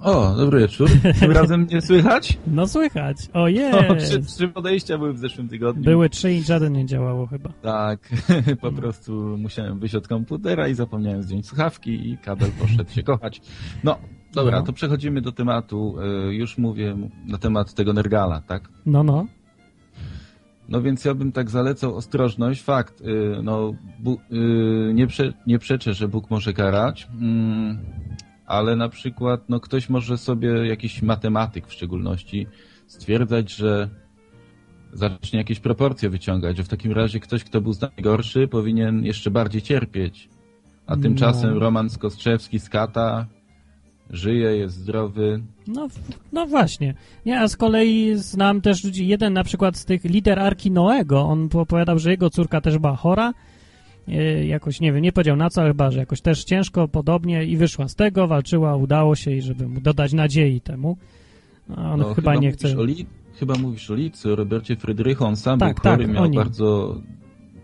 O, dobry wieczór. Tym razem mnie słychać? No słychać. O, O, jest. trzy, trzy podejścia były w zeszłym tygodniu. Były trzy i żaden nie działało chyba. Tak, po prostu musiałem wyjść od komputera i zapomniałem zdjąć słuchawki i kabel poszedł się kochać. No, dobra, No. to przechodzimy do tematu. Y, Już mówię na temat tego Nergala, tak? No, no. No więc ja bym tak zalecał ostrożność. Fakt, y, no, Bu- y, nie, prze, nie przeczę, że Bóg może karać, mm, ale na przykład no, ktoś może sobie, jakiś matematyk w szczególności, stwierdzać, że zacznie jakieś proporcje wyciągać, że w takim razie ktoś, kto był z nami gorszy, powinien jeszcze bardziej cierpieć. A No. tymczasem Roman Skostrzewski z Kata żyje, jest zdrowy. No, no właśnie. Nie, a z kolei znam też ludzi, jeden na przykład z tych lider Arki Noego, on opowiadał, że jego córka też była chora, e, jakoś, nie wiem, nie powiedział na co, ale chyba, że jakoś też ciężko, podobnie i wyszła z tego, walczyła, udało się i żeby mu dodać nadziei temu. A on No, chyba, nie chce... Li, chyba mówisz o Licu, o Robercie Frydrychu, on sam Tak, był chory, tak, miał bardzo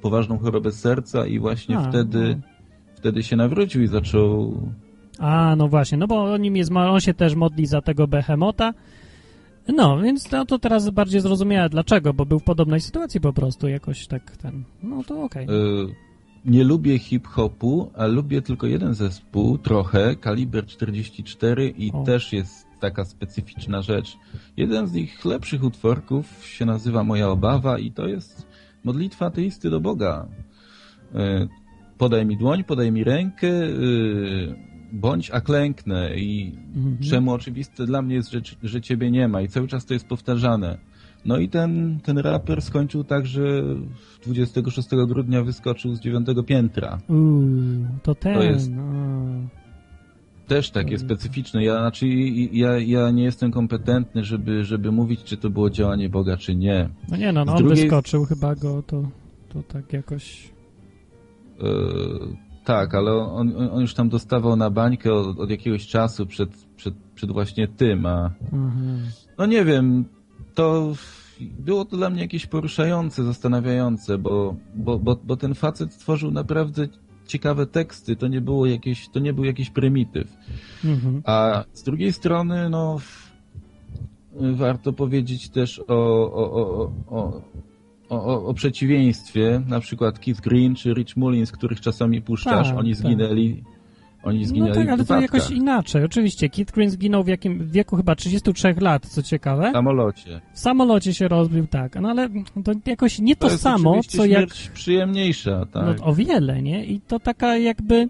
poważną chorobę serca i właśnie A, wtedy, no. wtedy się nawrócił i zaczął A, no właśnie, no bo on, nim jest, on się też modli za tego behemota. No, więc no, to teraz bardziej zrozumiałe dlaczego, bo był w podobnej sytuacji po prostu, jakoś tak ten, no to okej. Y, Nie lubię hip-hopu, a lubię tylko jeden zespół, trochę, Kaliber 44 i O. też jest taka specyficzna rzecz. Jeden z ich lepszych utworków się nazywa Moja Obawa i to jest modlitwa ateisty do Boga. E, podaj mi dłoń, podaj mi rękę, e, bądź a klęknę i mhm. czemu oczywiste dla mnie jest, że, że ciebie nie ma i cały czas to jest powtarzane. No i ten, ten raper skończył tak, że 26 grudnia wyskoczył z dziewiątego piętra. Uuu, to ten. To jest no. też takie specyficzne. Ja, znaczy, ja, ja nie jestem kompetentny, żeby, żeby mówić, czy to było działanie Boga, czy nie. No nie, no, no on drugiej... wyskoczył chyba go, to, to tak jakoś... Yy, tak, ale on, on, już tam dostawał na bańkę od, od jakiegoś czasu przed, przed, przed właśnie tym, a... Mhm. No nie wiem, to było to dla mnie jakieś poruszające, zastanawiające, bo, bo, bo, bo ten facet stworzył naprawdę ciekawe teksty, to nie było jakieś, to nie był jakiś prymityw. Mhm. A z drugiej strony, no, warto powiedzieć też o, o, o, o, o, o przeciwieństwie, na przykład Keith Green czy Rich Mullins, których czasami puszczasz, tak, oni tak. zginęli tak. Oni zginęli No tak, ale to jakoś inaczej. Oczywiście, Kit Green zginął w, jakim, w wieku chyba 33 lat, co ciekawe. W samolocie. W samolocie się rozbił, tak. No ale to jakoś nie to, to samo, co jak... przyjemniejsza, tak. No, o wiele, nie? I to taka jakby...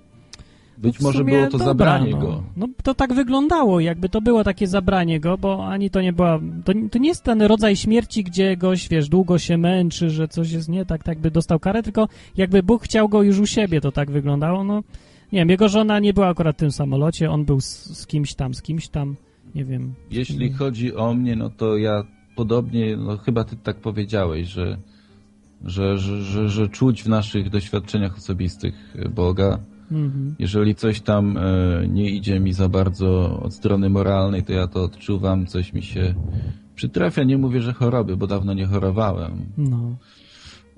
Być może było to dobra, zabranie no. go. No to tak wyglądało, jakby to było takie zabranie go, bo ani to nie była... To, to nie jest ten rodzaj śmierci, gdzie goś, wiesz, długo się męczy, że coś jest nie tak, tak by dostał karę, tylko jakby Bóg chciał go już u siebie, to tak wyglądało, no... Nie wiem, jego żona nie była akurat w tym samolocie, on był z, z kimś tam, z kimś tam, nie wiem. Jeśli chodzi o mnie, no to ja podobnie, no chyba ty tak powiedziałeś, że, że, że, że, że czuć w naszych doświadczeniach osobistych Boga. Mhm. Jeżeli coś tam e, nie idzie mi za bardzo od strony moralnej, to ja to odczuwam, coś mi się przytrafia. Nie mówię, że choroby, bo dawno nie chorowałem. No.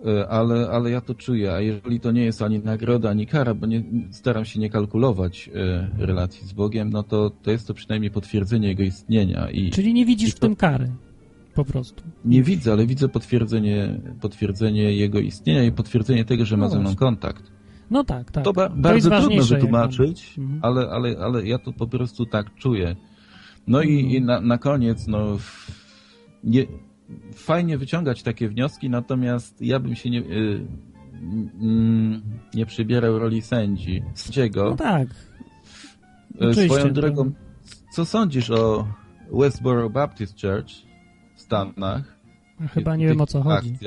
E, ale, ale ja to czuję, a jeżeli to nie jest ani nagroda, ani kara, bo nie, staram się nie kalkulować e, relacji z Bogiem, no to, to jest to przynajmniej potwierdzenie Jego istnienia. I, Czyli nie widzisz w tym kary, po prostu. Nie widzę, ale widzę potwierdzenie, potwierdzenie Jego istnienia i potwierdzenie tego, że no ma ze mną kontakt. No tak, tak. To, ba to bardzo trudno wytłumaczyć, mhm. ale, ale, ale ja to po prostu tak czuję. No mhm. i, i na, na koniec, no... Nie, fajnie wyciągać takie wnioski, natomiast ja bym się nie, y, mm, nie przybierał roli sędzi, sędziego. No tak. Y, Oczywiście, Swoją drogą, co sądzisz o Westboro Baptist Church w Stanach? Chyba nie wiem o co chodzi.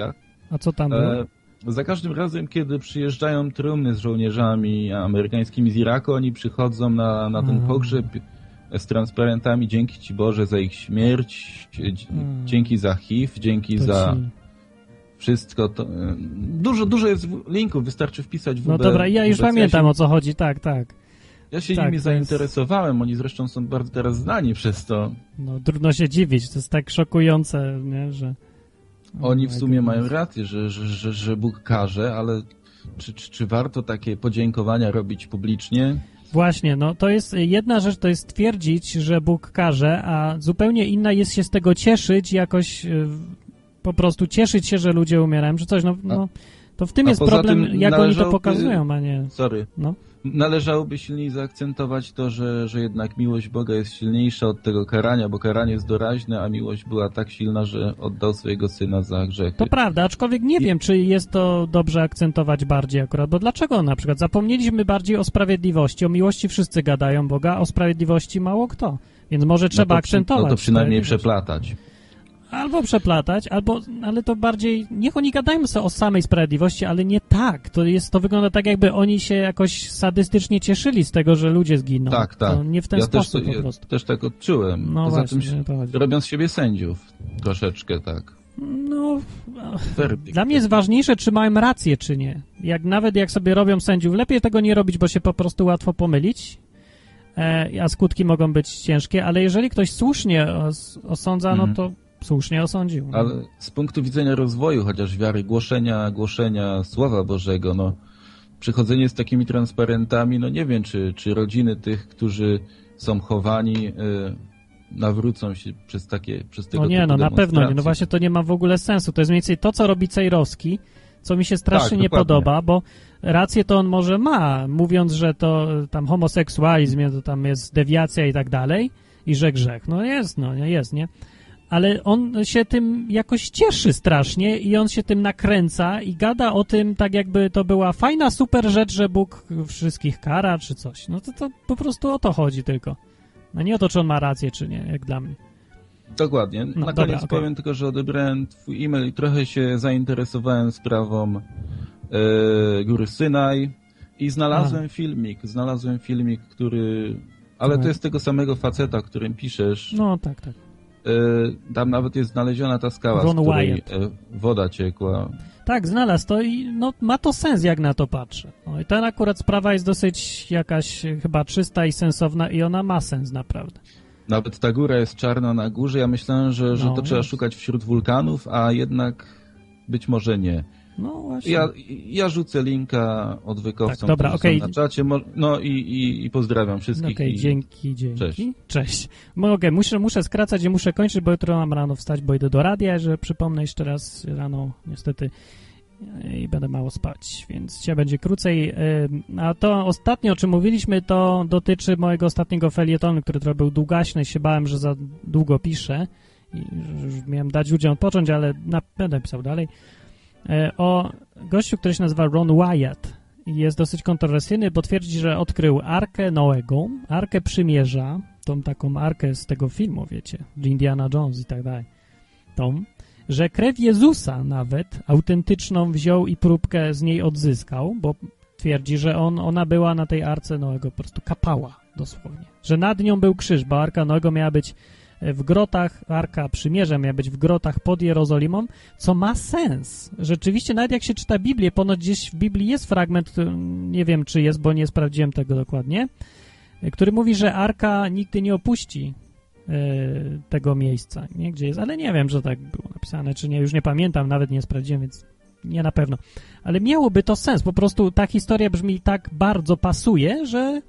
A co tam było? Za każdym razem, kiedy przyjeżdżają trumny z żołnierzami amerykańskimi z Iraku, oni przychodzą na, na ten pogrzeb z transparentami dzięki Ci Boże za ich śmierć, hmm. dzięki za HIV, dzięki za wszystko. To, dużo, dużo jest linków, wystarczy wpisać w No dobra, ja już pamiętam ja się, o co chodzi, tak, tak. Ja się tak, nimi zainteresowałem, jest... oni zresztą są bardzo teraz znani przez to. No trudno się dziwić, to jest tak szokujące, nie, że... Oni w sumie mają rację, że, że, że, Bóg każe, ale czy, czy, czy warto takie podziękowania robić publicznie? Właśnie, no to jest jedna rzecz, to jest twierdzić, że Bóg karze, a zupełnie inna jest się z tego cieszyć, jakoś y, po prostu cieszyć się, że ludzie umierają, czy coś, no, no to w tym jest problem, jak oni to pokazują, a nie... Sorry. No należałoby silniej zaakcentować to, że, że jednak miłość Boga jest silniejsza od tego karania, bo karanie jest doraźne, a miłość była tak silna, że oddał swojego syna za grzechy. To prawda, aczkolwiek nie I... wiem, czy jest to dobrze akcentować bardziej akurat, bo dlaczego na przykład zapomnieliśmy bardziej o sprawiedliwości, o miłości wszyscy gadają Boga, o sprawiedliwości mało kto, więc może trzeba no akcentować. No to przynajmniej przeplatać. Albo przeplatać, albo, ale to bardziej, niech oni gadają sobie o samej sprawiedliwości, ale nie tak. To jest, to wygląda tak, jakby oni się jakoś sadystycznie cieszyli z tego, że ludzie zginą. Tak, tak. To nie w ten ja sposób też, po prostu. Ja też tak odczułem. No Poza właśnie, tym, robiąc z siebie sędziów, troszeczkę tak. No, dla mnie jest ważniejsze, czy mają rację, czy nie. Jak nawet jak sobie robią sędziów, lepiej tego nie robić, bo się po prostu łatwo pomylić, e, a skutki mogą być ciężkie, ale jeżeli ktoś słusznie os osądza, no mhm. to Słusznie osądził. Ale z punktu widzenia rozwoju chociaż wiary, głoszenia, głoszenia Słowa Bożego, no przychodzenie z takimi transparentami, no nie wiem, czy, czy rodziny tych, którzy są chowani, y, nawrócą się przez takie, przez tego No nie, no na pewno nie. No właśnie to nie ma w ogóle sensu. To jest mniej więcej to, co robi Cejrowski, co mi się strasznie tak, nie podoba, bo rację to on może ma, mówiąc, że to tam homoseksualizm, to tam jest dewiacja i tak dalej, i że grzech. No jest, no jest, nie? Ale on się tym jakoś cieszy strasznie i on się tym nakręca i gada o tym tak jakby to była fajna, super rzecz, że Bóg wszystkich kara czy coś. No to, to po prostu o to chodzi tylko. No nie o to, czy on ma rację, czy nie, jak dla mnie. Dokładnie. No, Na koniec okay. powiem tylko, że odebrałem twój e-mail i trochę się zainteresowałem sprawą e, Góry Synaj i znalazłem filmik, znalazłem filmik, który... Ale to jest tego samego faceta, którym piszesz. No, tak, tak. E, tam nawet jest znaleziona ta skała, Ron z której Wyatt. E, woda ciekła. Tak, znalazł to i no, ma to sens, jak na to patrzę. No i ten akurat sprawa jest dosyć jakaś chyba czysta i sensowna i ona ma sens naprawdę. Nawet ta góra jest czarna na górze. Ja myślałem, że, że no, to trzeba szukać wśród wulkanów, a jednak być może nie. No właśnie. Ja, ja rzucę linka odwykowcom, tak, dobra, okay. na czacie. No i, i, i pozdrawiam wszystkich. Okej, okay, dzięki, dzięki. Cześć. Cześć. Mogę, muszę, muszę skracać i muszę kończyć, bo jutro mam rano wstać, bo idę do radia, że przypomnę jeszcze raz rano niestety i będę mało spać, więc dzisiaj będzie krócej. A to ostatnio, o czym mówiliśmy, to dotyczy mojego ostatniego felietonu, który trochę był długaśny. Się bałem, że za długo piszę i już miałem dać ludziom odpocząć, ale na, będę pisał dalej. E, o gościu, który się nazywa Ron Wyatt jest dosyć kontrowersyjny, bo twierdzi, że odkrył Arkę Noego, Arkę Przymierza, tą taką arkę z tego filmu, wiecie, Indiana Jones i tak dalej. Tą że krew Jezusa nawet autentyczną wziął i próbkę z niej odzyskał, bo twierdzi, że on, ona była na tej arce Noego po prostu kapała dosłownie. Że nad nią był krzyż, bo arka Noego miała być w grotach, Arka Przymierza miała być w grotach pod Jerozolimą, co ma sens. Rzeczywiście, nawet jak się czyta Biblię, ponoć gdzieś w Biblii jest fragment, nie wiem czy jest, bo nie sprawdziłem tego dokładnie, który mówi, że Arka nigdy nie opuści E, tego miejsca, nie? gdzie jest, ale nie wiem, że tak było napisane, czy nie, już nie pamiętam, nawet nie sprawdziłem, więc nie na pewno. Ale miałoby to sens, po prostu ta historia brzmi tak bardzo pasuje, że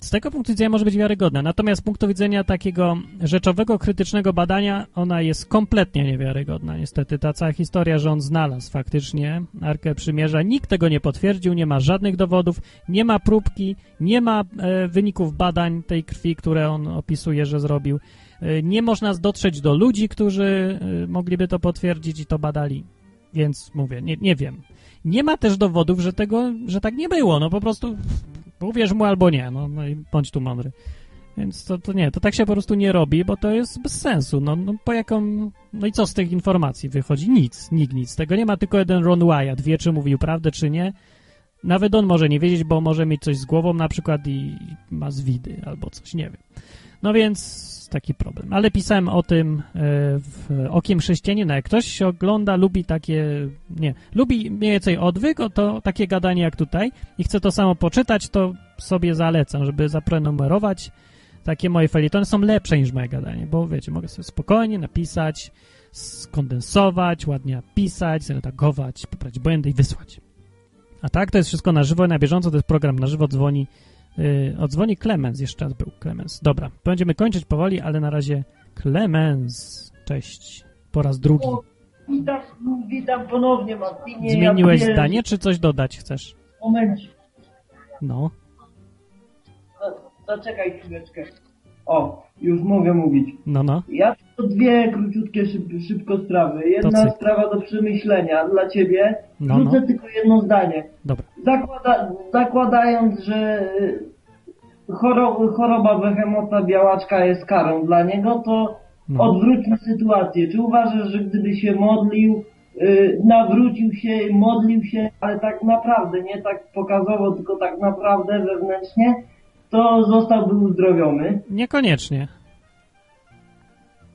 z tego punktu widzenia może być wiarygodna. Natomiast z punktu widzenia takiego rzeczowego, krytycznego badania, ona jest kompletnie niewiarygodna. Niestety ta cała historia, że on znalazł faktycznie Arkę Przymierza, nikt tego nie potwierdził, nie ma żadnych dowodów, nie ma próbki, nie ma e, wyników badań tej krwi, które on opisuje, że zrobił. E, nie można dotrzeć do ludzi, którzy e, mogliby to potwierdzić i to badali. Więc mówię, nie, nie wiem. Nie ma też dowodów, że tego, że tak nie było. No po prostu Uwierz mu albo nie, no, no i bądź tu mądry. Więc to, to nie, to tak się po prostu nie robi, bo to jest bez sensu. No, no po jaką... No i co z tych informacji wychodzi? Nic, nikt nic. Tego nie ma tylko jeden Ron Wyatt. Wie, czy mówił prawdę, czy nie. Nawet on może nie wiedzieć, bo może mieć coś z głową na przykład i ma zwidy albo coś, nie wiem. No więc taki problem. Ale pisałem o tym e, w Okiem Chrześcijanina. Jak ktoś się ogląda, lubi takie, nie, lubi mniej więcej odwyk, to takie gadanie jak tutaj i chce to samo poczytać, to sobie zalecam, żeby zaprenumerować. Takie moje felietony są lepsze niż moje gadanie, bo wiecie, mogę sobie spokojnie napisać, skondensować, ładnie napisać, zredagować, poprawić błędy i wysłać. A tak, to jest wszystko na żywo, na bieżąco, to jest program na żywo, dzwoni Yy, odzwoni Clemens, jeszcze raz był Clemens. Dobra, będziemy kończyć powoli, ale na razie Clemens. Cześć. Po raz drugi. Witam, witam ponownie, Martinie. Zmieniłeś ja zdanie, czy coś dodać chcesz? Moment. No. Zaczekaj chwileczkę. O, już mogę mówić. No, no. Ja to dwie króciutkie, szyb, szybko sprawy. Jedna sprawa do przemyślenia dla ciebie. No, Wrócę no. tylko jedno zdanie. Dobra. Zakłada, zakładając, że choroba, choroba behemota białaczka jest karą dla niego, to no. odwróćmy sytuację. Czy uważasz, że gdyby się modlił, yy, nawrócił się, modlił się, ale tak naprawdę, nie tak pokazowo, tylko tak naprawdę wewnętrznie, to zostałby uzdrowiony? Niekoniecznie.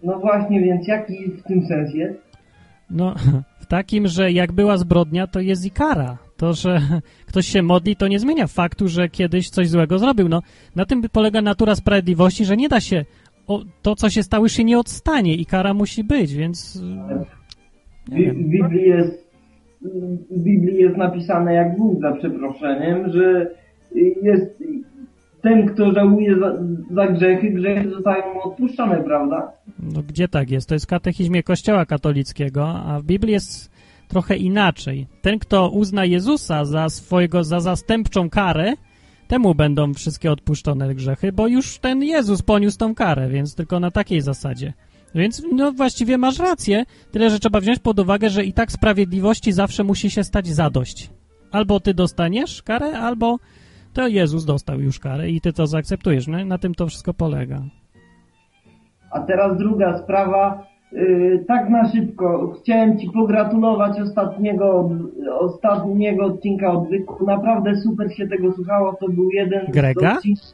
No właśnie, więc jaki w tym sens jest? No, w takim, że jak była zbrodnia, to jest i kara. To, że ktoś się modli, to nie zmienia faktu, że kiedyś coś złego zrobił. No, na tym polega natura sprawiedliwości, że nie da się, o, to co się stało się nie odstanie i kara musi być, więc... W Biblii jest, w Biblii jest napisane jak Bóg za przeproszeniem, że jest ten, kto żałuje za, za grzechy, grzechy zostają mu odpuszczone, prawda? No gdzie tak jest? To jest w katechizmie Kościoła katolickiego, a w Biblii jest trochę inaczej. Ten, kto uzna Jezusa za swojego, za zastępczą karę, temu będą wszystkie odpuszczone grzechy, bo już ten Jezus poniósł tą karę, więc tylko na takiej zasadzie. Więc no właściwie masz rację, tyle że trzeba wziąć pod uwagę, że i tak sprawiedliwości zawsze musi się stać zadość. Albo ty dostaniesz karę, albo to Jezus dostał już karę i ty to zaakceptujesz. No, na tym to wszystko polega. A teraz druga sprawa. Yy, tak na szybko. Chciałem Ci pogratulować ostatniego, ostatniego odcinka odwyku. Naprawdę super się tego słuchało. To był jeden Grega? z odcinków.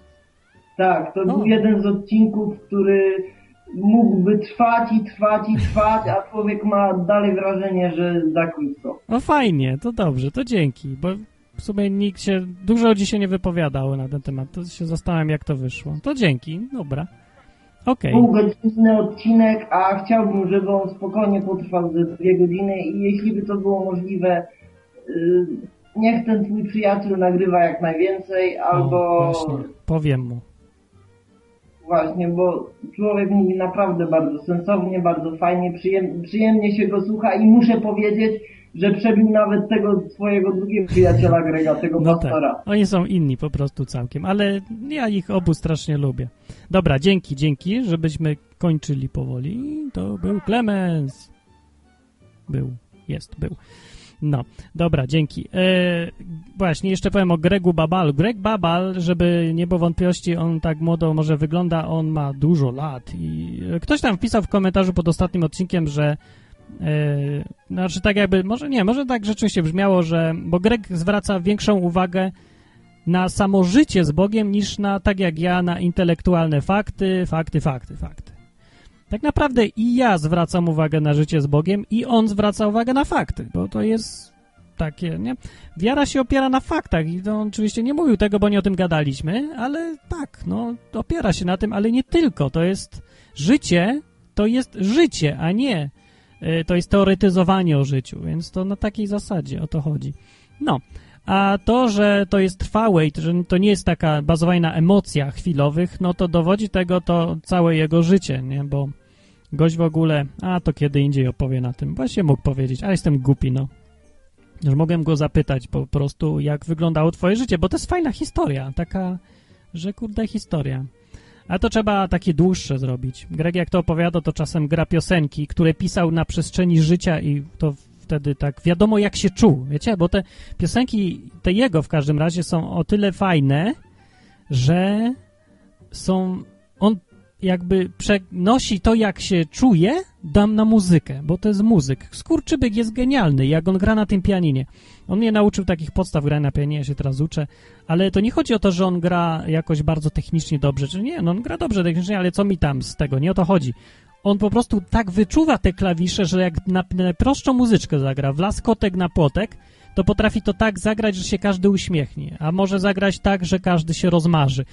Tak, to o. był jeden z odcinków, który mógłby trwać i trwać i trwać, a człowiek ma dalej wrażenie, że za krótko. No fajnie, to dobrze, to dzięki, bo w sumie nikt się, dużo ludzi się nie wypowiadało na ten temat, to się zastanawiam jak to wyszło. To dzięki, dobra. Okay. Półgodzinny odcinek, a chciałbym, żeby on spokojnie potrwał ze dwie godziny i jeśli by to było możliwe, yy, niech ten twój przyjaciel nagrywa jak najwięcej, albo... O, właśnie, powiem mu. Właśnie, bo człowiek mówi naprawdę bardzo sensownie, bardzo fajnie, przyjem, przyjemnie się go słucha i muszę powiedzieć, że przebił nawet tego swojego drugiego przyjaciela Grega, tego no pastora. Tak. Oni są inni po prostu całkiem, ale ja ich obu strasznie lubię. Dobra, dzięki, dzięki, żebyśmy kończyli powoli. To był Clemens. Był, jest, był. No, dobra, dzięki. E, właśnie, jeszcze powiem o Gregu Babalu. Greg Babal, żeby nie było wątpliwości, on tak młodo może wygląda, on ma dużo lat i ktoś tam wpisał w komentarzu pod ostatnim odcinkiem, że Yy, znaczy tak jakby, może nie, może tak rzeczywiście brzmiało, że, bo Greg zwraca większą uwagę na samo życie z Bogiem niż na, tak jak ja, na intelektualne fakty, fakty, fakty, fakty. Tak naprawdę i ja zwracam uwagę na życie z Bogiem i on zwraca uwagę na fakty, bo to jest takie, nie? Wiara się opiera na faktach i on oczywiście nie mówił tego, bo nie o tym gadaliśmy, ale tak, no, opiera się na tym, ale nie tylko, to jest życie, to jest życie, a nie to jest teoretyzowanie o życiu, więc to na takiej zasadzie o to chodzi. No, a to, że to jest trwałe i że to nie jest taka bazowanie na emocjach chwilowych, no to dowodzi tego to całe jego życie, nie, bo gość w ogóle, a to kiedy indziej opowie na tym, właśnie mógł powiedzieć, a jestem głupi, no. Już mogłem go zapytać po prostu, jak wyglądało twoje życie, bo to jest fajna historia, taka, że kurde historia. A to trzeba takie dłuższe zrobić. Greg jak to opowiada, to czasem gra piosenki, które pisał na przestrzeni życia i to wtedy tak wiadomo jak się czuł, wiecie? Bo te piosenki, te jego w każdym razie są o tyle fajne, że są, on jakby przenosi to, jak się czuje, dam na muzykę, bo to jest muzyk. Skurczybyk jest genialny, jak on gra na tym pianinie. On mnie nauczył takich podstaw grania na pianinie, ja się teraz uczę, ale to nie chodzi o to, że on gra jakoś bardzo technicznie dobrze, czy nie, no on gra dobrze technicznie, ale co mi tam z tego, nie o to chodzi. On po prostu tak wyczuwa te klawisze, że jak na najprostszą muzyczkę zagra, w laskotek na płotek, to potrafi to tak zagrać, że się każdy uśmiechnie, a może zagrać tak, że każdy się rozmarzy.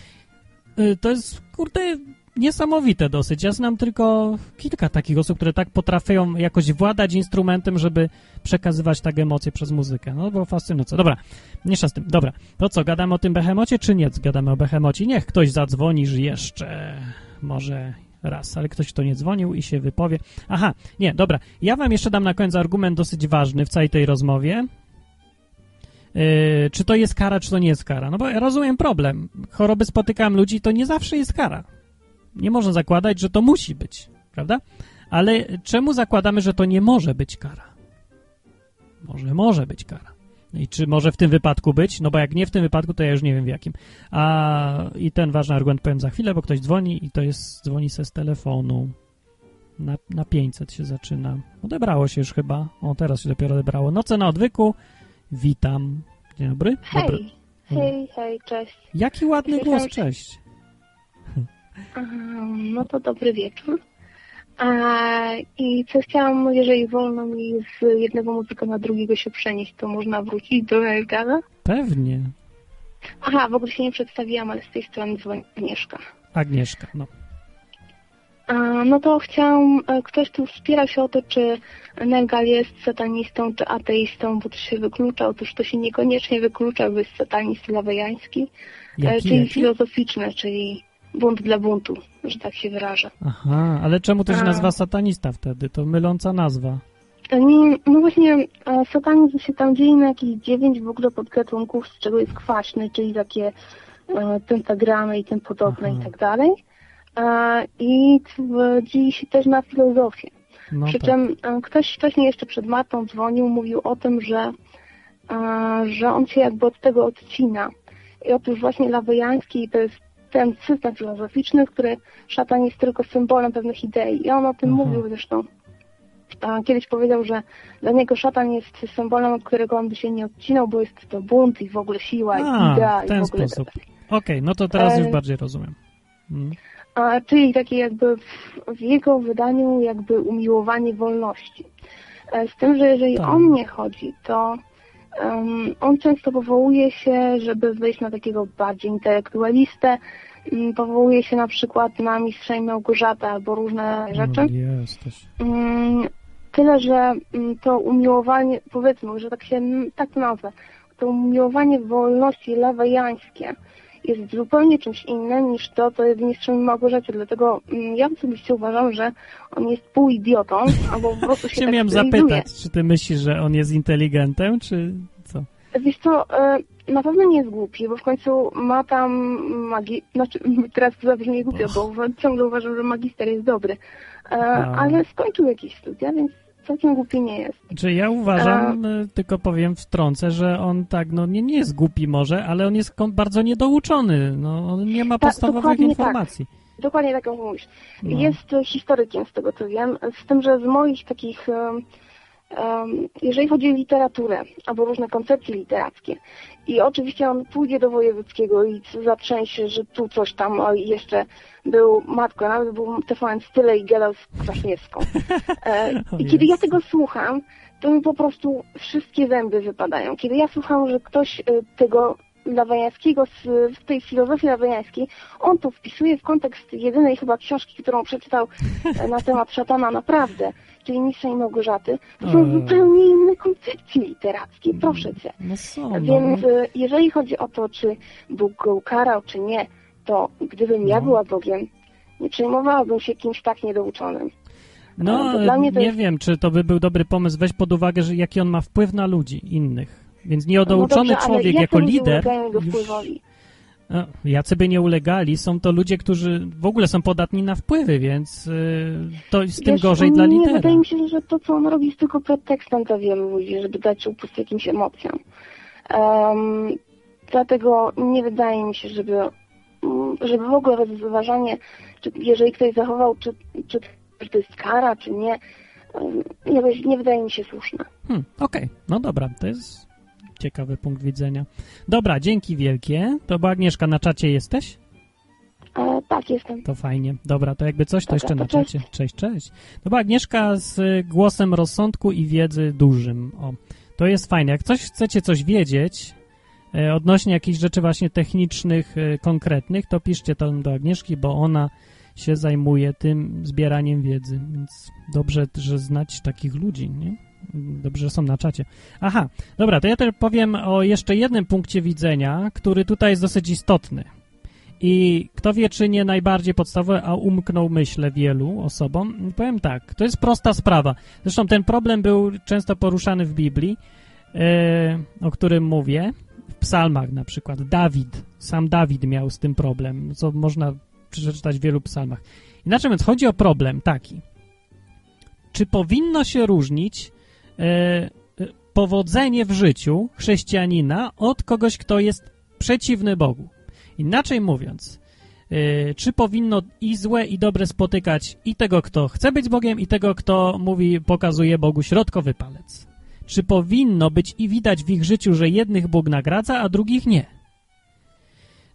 Y, to jest, kurde, niesamowite dosyć. Ja znam tylko kilka takich osób, które tak potrafią jakoś władać instrumentem, żeby przekazywać tak emocje przez muzykę. No bo fascynujące. Dobra, nie z tym. Dobra, to co, gadamy o tym behemocie, czy nie gadamy o behemocie? Niech ktoś zadzwoni, że jeszcze może raz, ale ktoś to nie dzwonił i się wypowie. Aha, nie, dobra. Ja wam jeszcze dam na koniec argument dosyć ważny w całej tej rozmowie. Yy, czy to jest kara, czy to nie jest kara? No bo ja rozumiem problem. Choroby spotykam ludzi, to nie zawsze jest kara nie można zakładać, że to musi być, prawda? Ale czemu zakładamy, że to nie może być kara? Może może być kara. I czy może w tym wypadku być? No bo jak nie w tym wypadku, to ja już nie wiem w jakim. A i ten ważny argument powiem za chwilę, bo ktoś dzwoni i to jest, dzwoni se z telefonu. Na, na 500 się zaczyna. Odebrało się już chyba. O, teraz się dopiero odebrało. Noce na odwyku. Witam. Dzień dobry. Hej, dobry. hej, hej, cześć. Jaki ładny głos, cześć. No to dobry wieczór. I co chciałam, jeżeli wolno mi z jednego muzyka na drugiego się przenieść, to można wrócić do Elgana? Pewnie. Aha, w ogóle się nie przedstawiłam, ale z tej strony dzwoni Agnieszka. Agnieszka, no. No to chciałam, e, ktoś tu wspierał się o to, czy Nelgal jest satanistą, czy ateistą, bo to się wyklucza. Otóż to się niekoniecznie wyklucza, bo jest satanist lawejański, e, jaki, czyli jaki? filozoficzny, czyli bunt dla buntu, że tak się wyrażę. Aha, ale czemu to się nazywa satanista wtedy? To myląca nazwa. No właśnie, satanizm się tam dzieje na jakieś dziewięć w ogóle podgatunków, z czego jest kwaśny, czyli takie pentagramy i tym podobne Aha. i tak dalej. I dzieje się też na filozofię. No Przy czym tak. ktoś wcześniej jeszcze przed Martą dzwonił, mówił o tym, że, że on się jakby od tego odcina. I otóż właśnie Lawejański to jest ten system filozoficzny, w który szatan jest tylko symbolem pewnych idei. I on o tym Aha. mówił zresztą. Kiedyś powiedział, że dla niego szatan jest symbolem, od którego on by się nie odcinał, bo jest to bunt i w ogóle siła A, i idea w ten i w ogóle sposób. Okej, okay, no to teraz już e, bardziej rozumiem. Hmm. A, czyli takie jakby w, w, jego wydaniu jakby umiłowanie wolności. E, z tym, że jeżeli tak. o mnie chodzi, to um, on często powołuje się, żeby wyjść na takiego bardziej intelektualistę, um, powołuje się na przykład na mistrza i Małgorzatę albo różne rzeczy. Um, tyle, że to umiłowanie, powiedzmy, że tak się tak to nazwę, to umiłowanie wolności lewejańskie jest zupełnie czymś innym niż to, co jest mistrzem Małgorzacie. Dlatego mm, ja osobiście uważam, że on jest pół-idiotą, albo po prostu się tak miałem zapytać, czy ty myślisz, że on jest inteligentem, czy co? Wiesz co, e, na pewno nie jest głupi, bo w końcu ma tam magii... Znaczy, teraz to zabrzmi głupio, bo ciągle uważam, że magister jest dobry. E, ale skończył jakieś studia, więc całkiem głupi nie jest. Czy ja uważam, A... E, tylko powiem wtrącę, że on tak, no nie, nie jest głupi może, ale on jest bardzo niedouczony. No, on nie ma podstawowych tak, informacji. Tak. Dokładnie tak jak mówisz. No. Jest historykiem z tego co wiem, z tym, że z moich takich jeżeli chodzi o literaturę albo różne koncepcje literackie. I oczywiście on pójdzie do wojewódzkiego i zatrzęsie, że tu coś tam jeszcze był, matko, nawet był TVN Style i gadał z Kwaśniewską. E, I kiedy ja tego słucham, to mi po prostu wszystkie zęby wypadają. Kiedy ja słucham, że ktoś e, tego Lawajańskiego, z tej filozofii lawajańskiej, on to wpisuje w kontekst jedynej chyba książki, którą przeczytał e, na temat szatana naprawdę, czyli Mistrza i Małgorzaty. To są zupełnie inne koncepcje literackie, proszę Cię. No no. Więc no. jeżeli chodzi o to, czy Bóg go ukarał, czy nie, to gdybym no. ja była Bogiem, nie przejmowałabym się kimś tak niedouczonym. No, nie jest... wiem, czy to by był dobry pomysł. Weź pod uwagę, że jaki on ma wpływ na ludzi innych. Więc nieodouczony no dobrze, człowiek jako lider... Już... No, jacy by nie ulegali, są to ludzie, którzy w ogóle są podatni na wpływy, więc yy, to jest tym gorzej dla lidera. Nie, wydaje mi się, że to, co on robi, jest tylko pretekstem dla wielu ludzi, żeby dać upust jakimś emocjom. Um, dlatego nie wydaje mi się, żeby, żeby w ogóle rozważanie, czy jeżeli ktoś zachował, czy, czy, czy to jest kara, czy nie, nie, nie wydaje mi się słuszne. Hmm, Okej, okay. no dobra, to jest ciekawy punkt widzenia. Dobra, dzięki wielkie. To była Agnieszka, na czacie jesteś? E, tak, jestem. To fajnie. Dobra, to jakby coś, to Dobra, jeszcze to na cześć. czacie. Cześć, cześć. To była Agnieszka z głosem rozsądku i wiedzy dużym. O, to jest fajne. Jak coś chcecie coś wiedzieć e, odnośnie jakichś rzeczy właśnie technicznych, e, konkretnych, to piszcie to do Agnieszki, bo ona się zajmuje tym zbieraniem wiedzy. Więc dobrze, że znać takich ludzi, nie? Dobrze, że są na czacie. Aha, dobra, to ja też powiem o jeszcze jednym punkcie widzenia, który tutaj jest dosyć istotny. I kto wie, czy nie najbardziej podstawowy, a umknął, myślę, wielu osobom. Powiem tak, to jest prosta sprawa. Zresztą ten problem był często poruszany w Biblii, yy, o którym mówię, w psalmach na przykład. Dawid, sam Dawid miał z tym problem, co można przeczytać w wielu psalmach. Inaczej mówiąc, chodzi o problem taki. Czy powinno się różnić powodzenie w życiu chrześcijanina od kogoś, kto jest przeciwny Bogu. Inaczej mówiąc, e, czy powinno i złe, i dobre spotykać i tego, kto chce być Bogiem, i tego, kto mówi, pokazuje Bogu środkowy palec? Czy powinno być i widać w ich życiu, że jednych Bóg nagradza, a drugich nie?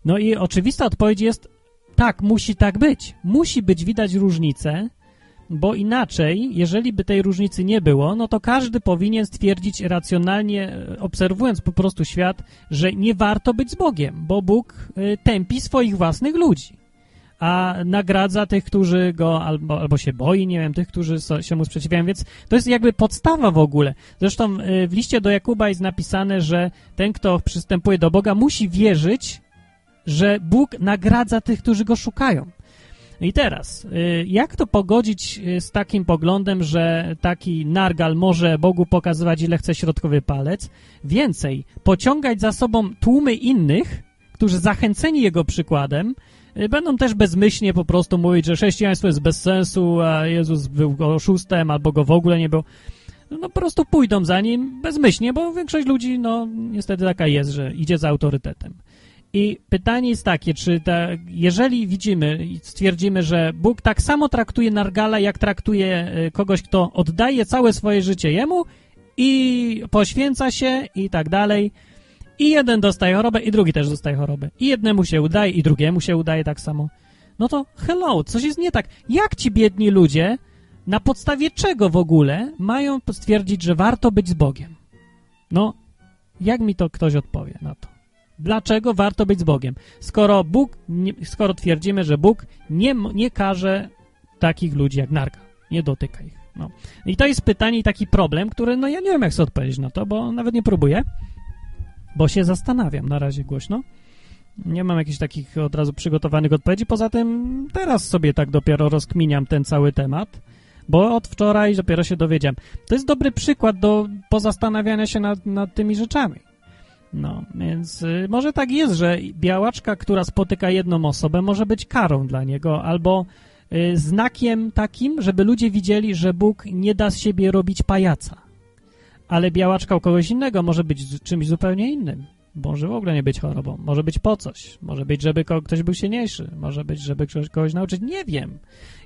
No i oczywista odpowiedź jest tak, musi tak być. Musi być widać różnicę, bo inaczej, jeżeli by tej różnicy nie było, no to każdy powinien stwierdzić racjonalnie, e, obserwując po prostu świat, że nie warto być z Bogiem, bo Bóg e, tępi swoich własnych ludzi, a nagradza tych, którzy go albo, albo się boi, nie wiem, tych, którzy się mu sprzeciwiają, więc to jest jakby podstawa w ogóle. Zresztą e, w liście do Jakuba jest napisane, że ten, kto przystępuje do Boga, musi wierzyć, że Bóg nagradza tych, którzy go szukają. I teraz, y, jak to pogodzić y, z takim poglądem, że taki nargal może Bogu pokazywać, ile chce środkowy palec? Więcej, pociągać za sobą tłumy innych, którzy zachęceni jego przykładem, y, będą też bezmyślnie po prostu mówić, że chrześcijaństwo jest bez sensu, a Jezus był oszustem, albo go w ogóle nie był. No po prostu pójdą za nim bezmyślnie, bo większość ludzi, no niestety taka jest, że idzie za autorytetem. I pytanie jest takie, czy ta, jeżeli widzimy i stwierdzimy, że Bóg tak samo traktuje Nargala, jak traktuje y, kogoś, kto oddaje całe swoje życie Jemu i poświęca się i tak dalej, i jeden dostaje chorobę, i drugi też dostaje chorobę. I jednemu się udaje, i drugiemu się udaje tak samo. No to hello, coś jest nie tak. Jak ci biedni ludzie, na podstawie czego w ogóle mają stwierdzić, że warto być z Bogiem? No, jak mi to ktoś odpowie na to? Dlaczego warto być z Bogiem? Skoro Bóg, nie, skoro twierdzimy, że Bóg nie, nie każe takich ludzi jak narka. Nie dotyka ich. No. I to jest pytanie i taki problem, który, no ja nie wiem, jak sobie odpowiedzieć na to, bo nawet nie próbuję, bo się zastanawiam na razie głośno. Nie mam jakichś takich od razu przygotowanych odpowiedzi, poza tym teraz sobie tak dopiero rozkminiam ten cały temat, bo od wczoraj dopiero się dowiedziałem. To jest dobry przykład do pozastanawiania się nad, nad tymi rzeczami. No, więc y, może tak jest, że białaczka, która spotyka jedną osobę, może być karą dla niego, albo y, znakiem takim, żeby ludzie widzieli, że Bóg nie da z siebie robić pajaca. Ale białaczka u kogoś innego może być czymś zupełnie innym. Może w ogóle nie być chorobą. Może być po coś. Może być, żeby ktoś był silniejszy. Może być, żeby ktoś kogoś nauczyć. Nie wiem.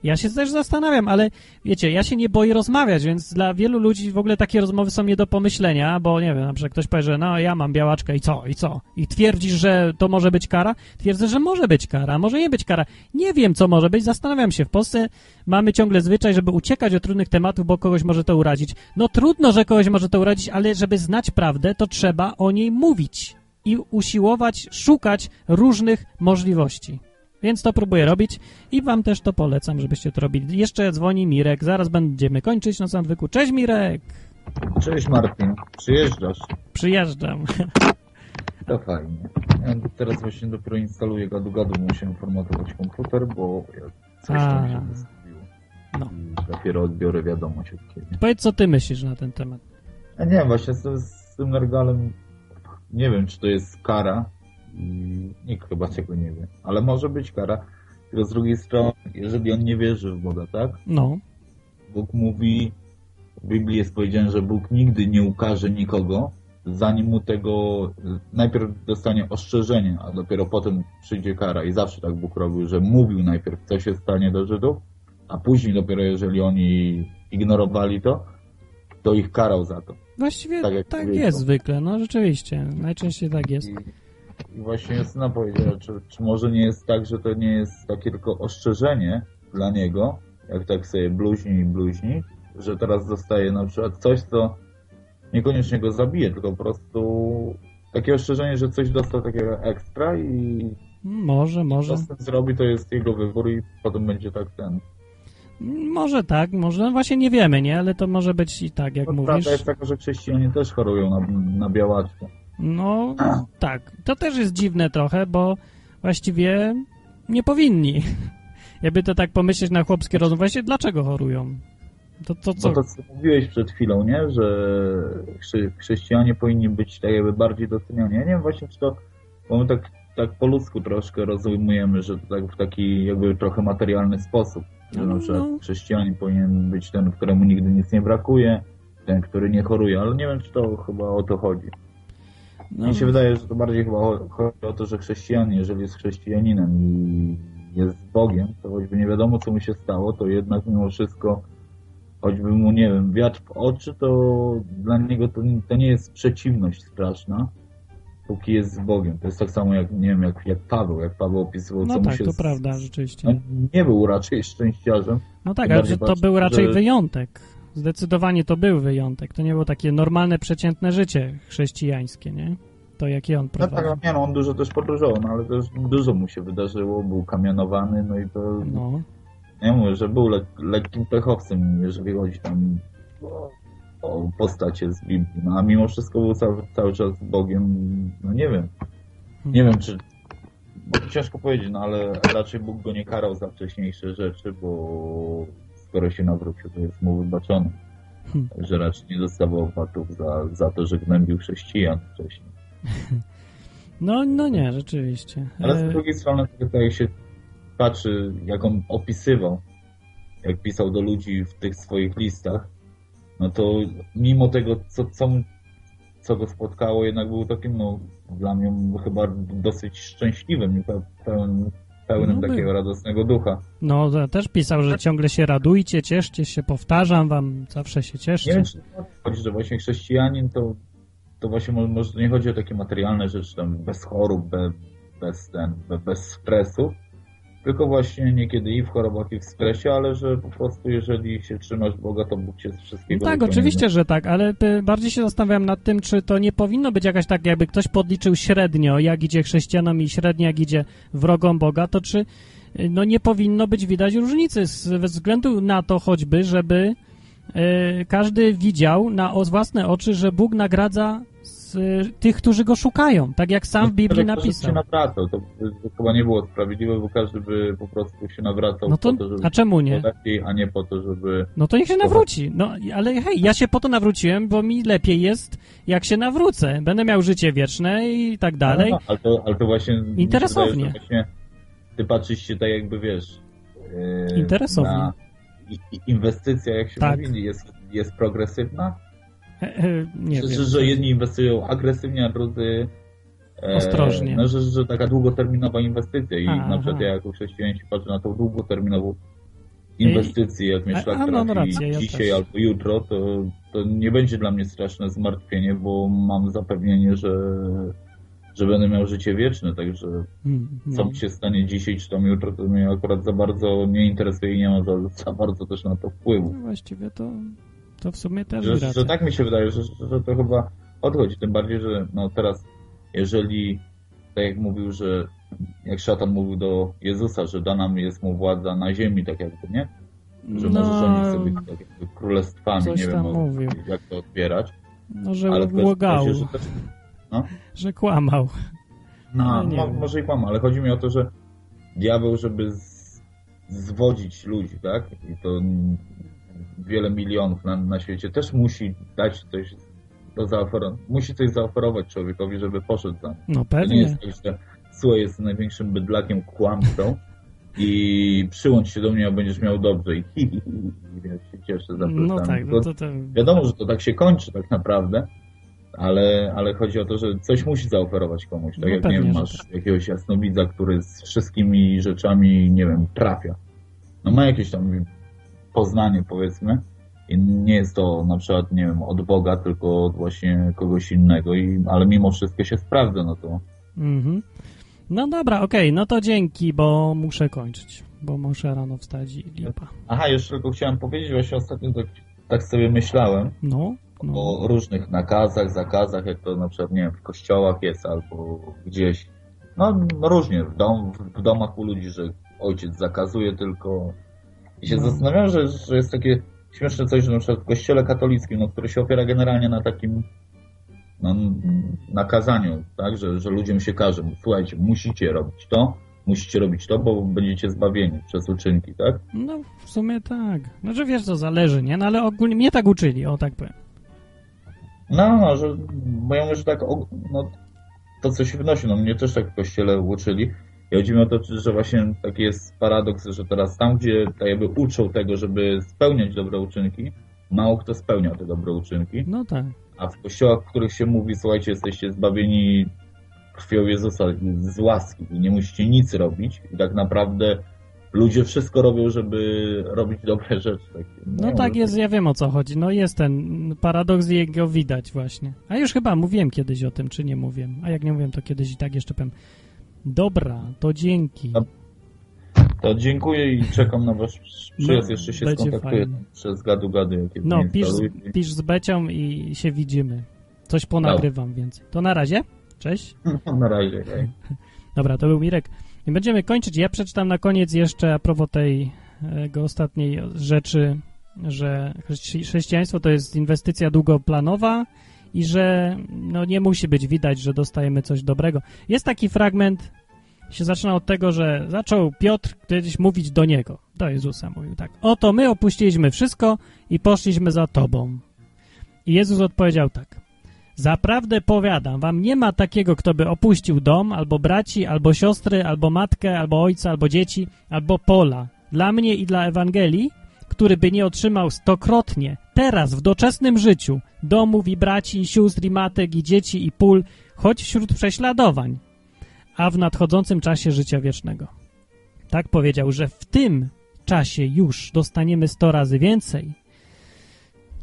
Ja się też zastanawiam, ale wiecie, ja się nie boję rozmawiać, więc dla wielu ludzi w ogóle takie rozmowy są nie do pomyślenia, bo nie wiem, na przykład ktoś powie, że no ja mam białaczkę i co, i co? I twierdzisz, że to może być kara? Twierdzę, że może być kara, może nie być kara. Nie wiem, co może być, zastanawiam się. W Polsce mamy ciągle zwyczaj, żeby uciekać od trudnych tematów, bo kogoś może to urazić. No trudno, że kogoś może to urazić, ale żeby znać prawdę, to trzeba o niej mówić i usiłować szukać różnych możliwości. Więc to próbuję robić i wam też to polecam, żebyście to robili. Jeszcze dzwoni Mirek, zaraz będziemy kończyć na odwyku. Cześć Mirek! Cześć Martin, przyjeżdżasz? Przyjeżdżam. To fajnie. Ja teraz właśnie dopiero instaluję gadu-gadu, muszę formatować komputer, bo coś tam się wystawiło. No. dopiero odbiorę wiadomość od kiedy. Powiedz, co ty myślisz na ten temat? Ja nie wiem, właśnie z, z tym Nergalem nie wiem, czy to jest kara. Nikt chyba tego nie wie. Ale może być kara. Tylko z drugiej strony, jeżeli on nie wierzy w Boga, tak? No. Bóg mówi, w Biblii jest powiedziane, że Bóg nigdy nie ukaże nikogo, zanim mu tego najpierw dostanie ostrzeżenie, a dopiero potem przyjdzie kara. I zawsze tak Bóg robił, że mówił najpierw, co się stanie do Żydów, a później dopiero, jeżeli oni ignorowali to, to ich karał za to. Właściwie tak, tak jest zwykle, no rzeczywiście. Najczęściej tak jest. I, i właśnie syna powiedziała, czy, czy może nie jest tak, że to nie jest takie tylko ostrzeżenie dla niego, jak tak sobie bluźni i bluźni, że teraz dostaje na przykład coś, co niekoniecznie go zabije, tylko po prostu takie ostrzeżenie, że coś dostał takiego ekstra i może, może. Co zrobi, to jest jego wybór i potem będzie tak ten może tak, może, no właśnie nie wiemy, nie? Ale to może być i tak, jak no, mówisz. Prawda jest taka, że chrześcijanie też chorują na, na białaczkę. No, tak. To też jest dziwne trochę, bo właściwie nie powinni. Jakby to tak pomyśleć na chłopskie rozum, właśnie dlaczego chorują? To, to co? Bo to, co mówiłeś przed chwilą, nie? Że chrześcijanie powinni być tak jakby bardziej doceniani. Ja nie wiem właśnie, czy to, bo my tak, tak po ludzku troszkę rozumiemy, że to tak w taki jakby trochę materialny sposób. Że na przykład no. chrześcijanin powinien być ten, któremu nigdy nic nie brakuje, ten, który nie choruje, ale nie wiem, czy to chyba o to chodzi. No. Mi się wydaje, że to bardziej chyba chodzi o to, że chrześcijanin, jeżeli jest chrześcijaninem i jest Bogiem, to choćby nie wiadomo, co mu się stało, to jednak mimo wszystko, choćby mu, nie wiem, wiatr w oczy, to dla niego to, to nie jest przeciwność straszna, póki jest z Bogiem. To jest tak samo jak, nie wiem, jak, jak Paweł, jak Paweł opisywał, no co tak, mu się... to z... prawda, rzeczywiście. No, nie był raczej szczęściarzem. No tak, ale to był raczej że... wyjątek. Zdecydowanie to był wyjątek. To nie było takie normalne, przeciętne życie chrześcijańskie, nie? To jakie on prowadził. No tak, nie no, on dużo też podróżował, no ale też dużo mu się wydarzyło, był kamionowany, no i to... No. Ja mówię, że był le lekkim pechowcem, jeżeli chodzi tam o postacie z Biblii, no a mimo wszystko był cały, cały czas Bogiem, no nie wiem. Nie wiem, czy ciężko powiedzieć, no ale raczej Bóg go nie karał za wcześniejsze rzeczy, bo skoro się nawrócił, to jest mu wybaczony. Hmm. Że raczej nie dostawał watów za, za to, że gnębił chrześcijan wcześniej. No, no nie, rzeczywiście. Ale z e, drugiej strony, tak jak się patrzy, jak on opisywał, jak pisał do ludzi w tych swoich listach, no to mimo tego, co, co, co go spotkało, jednak był takim, no, dla mnie chyba dosyć szczęśliwym i pełen, pełnym no takiego radosnego ducha. No, też pisał, że ciągle się radujcie, cieszcie się, powtarzam wam, zawsze się cieszcie. Nie wiem, czy chodzi, że właśnie chrześcijanin to, to właśnie może nie chodzi o takie materialne rzeczy, tam bez chorób, bez, bez, ten, bez stresu, tylko właśnie niekiedy i w chorobach, i w stresie, ale że po prostu jeżeli się trzymasz Boga, to Bóg cię z wszystkiego no Tak, oczywiście, że tak, ale bardziej się zastanawiam nad tym, czy to nie powinno być jakaś tak, jakby ktoś podliczył średnio, jak idzie chrześcijanom i średnio jak idzie wrogom Boga, to czy no nie powinno być widać różnicy ze względu na to choćby, żeby y, każdy widział na o, własne oczy, że Bóg nagradza tych, którzy go szukają, tak jak sam w Biblii napisał. się nawracał, to, to, chyba nie było sprawiedliwe, bo każdy by po prostu się nawracał no to, po to, żeby a czemu nie? lepiej, a nie po to, żeby... No to niech się nawróci, no ale hej, ja się po to nawróciłem, bo mi lepiej jest, jak się nawrócę. Będę miał życie wieczne i tak dalej. No, ale, to, ale to właśnie... Interesownie. Wydaje, właśnie ty patrzysz się tak jakby, wiesz... Yy, Interesownie. Na inwestycja, jak się tak. mówi, jest, jest progresywna? Nie że, wiem. że jedni inwestują agresywnie, a drudzy e, Ostrożnie. No, że, że taka długoterminowa inwestycja i a, na przykład ja jako chrześcijanin się patrzę na tą długoterminową inwestycję, jak mnie szlak no, trafi dzisiaj albo jutro, to, to nie będzie dla mnie straszne zmartwienie, bo mam zapewnienie, że, że będę miał życie wieczne, także hmm, no. co mi się stanie dzisiaj czy tam jutro, to mnie akurat za bardzo nie interesuje i nie ma za, za bardzo też na to wpływu. No właściwie to to w sumie też że, że tak mi się wydaje, że, że to chyba odchodzi. Tym bardziej, że no teraz, jeżeli, tak jak mówił, że jak szatan mówił do Jezusa, że dana jest mu władza na ziemi, tak jakby, nie? Że no, może rządzić sobie tak jakby królestwami, nie wiem, jak to odbierać. No, że ale błagał. Że, też, no? że kłamał. No, no może i kłamał, ale chodzi mi o to, że diabeł, żeby z, zwodzić ludzi, tak? I to wiele milionów na, na świecie, też musi dać coś do zaoferowania. Musi coś zaoferować człowiekowi, żeby poszedł nim. No pewnie. To nie jest tak, że Słuchaj jest największym bydlakiem, kłamcą i przyłącz się do mnie, a będziesz miał dobrze i, i, i, i wiesz, się cieszę za No tak, no to, to... Wiadomo, że to tak się kończy tak naprawdę, ale, ale chodzi o to, że coś musi zaoferować komuś. Tak no jak pewnie, nie wiem, masz tak. jakiegoś jasnowidza, który z wszystkimi rzeczami, nie wiem, trafia. No ma jakieś tam poznanie, powiedzmy. I nie jest to na przykład, nie wiem, od Boga, tylko od właśnie kogoś innego, i, ale mimo wszystko się sprawdza, no to... Mhm. No dobra, okej, okay, no to dzięki, bo muszę kończyć, bo muszę rano wstać i lipa. Aha, jeszcze tylko chciałem powiedzieć, właśnie ostatnio tak, tak sobie myślałem no, no. o różnych nakazach, zakazach, jak to na przykład, nie wiem, w kościołach jest albo gdzieś, no, no różnie, w, dom, w domach u ludzi, że ojciec zakazuje tylko i się no. zastanawiam, że, że jest takie śmieszne coś, że na przykład w kościele katolickim, no, który się opiera generalnie na takim no, nakazaniu, tak, że, że ludziom się każe, słuchajcie, musicie robić to, musicie robić to, bo będziecie zbawieni przez uczynki, tak? No, w sumie tak. No, że wiesz, co zależy, nie? No, ale ogólnie mnie tak uczyli, o tak powiem. No, no, że, bo ja mówię, że tak, no, to co się wynosi, no mnie też tak w kościele uczyli, i chodzi mi o to, że właśnie taki jest paradoks, że teraz tam, gdzie tak jakby uczą tego, żeby spełniać dobre uczynki, mało kto spełnia te dobre uczynki. No tak. A w kościołach, w których się mówi, słuchajcie, jesteście zbawieni krwią Jezusa z łaski i nie musicie nic robić i tak naprawdę ludzie wszystko robią, żeby robić dobre rzeczy. no, no tak jest, ja wiem o co chodzi. No jest ten paradoks jego widać właśnie. A już chyba mówiłem kiedyś o tym, czy nie mówiłem. A jak nie mówiłem, to kiedyś i tak jeszcze powiem. Dobra, to dzięki. To, to dziękuję i czekam na wasz przyjazd. No, Jeszcze się skontaktuję fajnie. przez gadu gady. No, pisz, pisz z Becią i się widzimy. Coś ponagrywam no. więcej. To na razie. Cześć. na razie. Hej. Dobra, to był Mirek. I będziemy kończyć. Ja przeczytam na koniec jeszcze a propos tej jego ostatniej rzeczy, że chrześcijaństwo to jest inwestycja długoplanowa i że no, nie musi być widać, że dostajemy coś dobrego. Jest taki fragment się zaczyna od tego, że zaczął Piotr kiedyś mówić do niego, do Jezusa mówił tak, oto my opuściliśmy wszystko i poszliśmy za Tobą. I Jezus odpowiedział tak, zaprawdę powiadam wam, nie ma takiego, kto by opuścił dom, albo braci, albo siostry, albo matkę, albo ojca, albo dzieci, albo pola, dla mnie i dla Ewangelii, który by nie otrzymał stokrotnie, teraz, w doczesnym życiu, domów i braci, i sióstr, i matek, i dzieci, i pól, choć wśród prześladowań, a w nadchodzącym czasie życia wiecznego. Tak powiedział, że w tym czasie już dostaniemy sto razy więcej.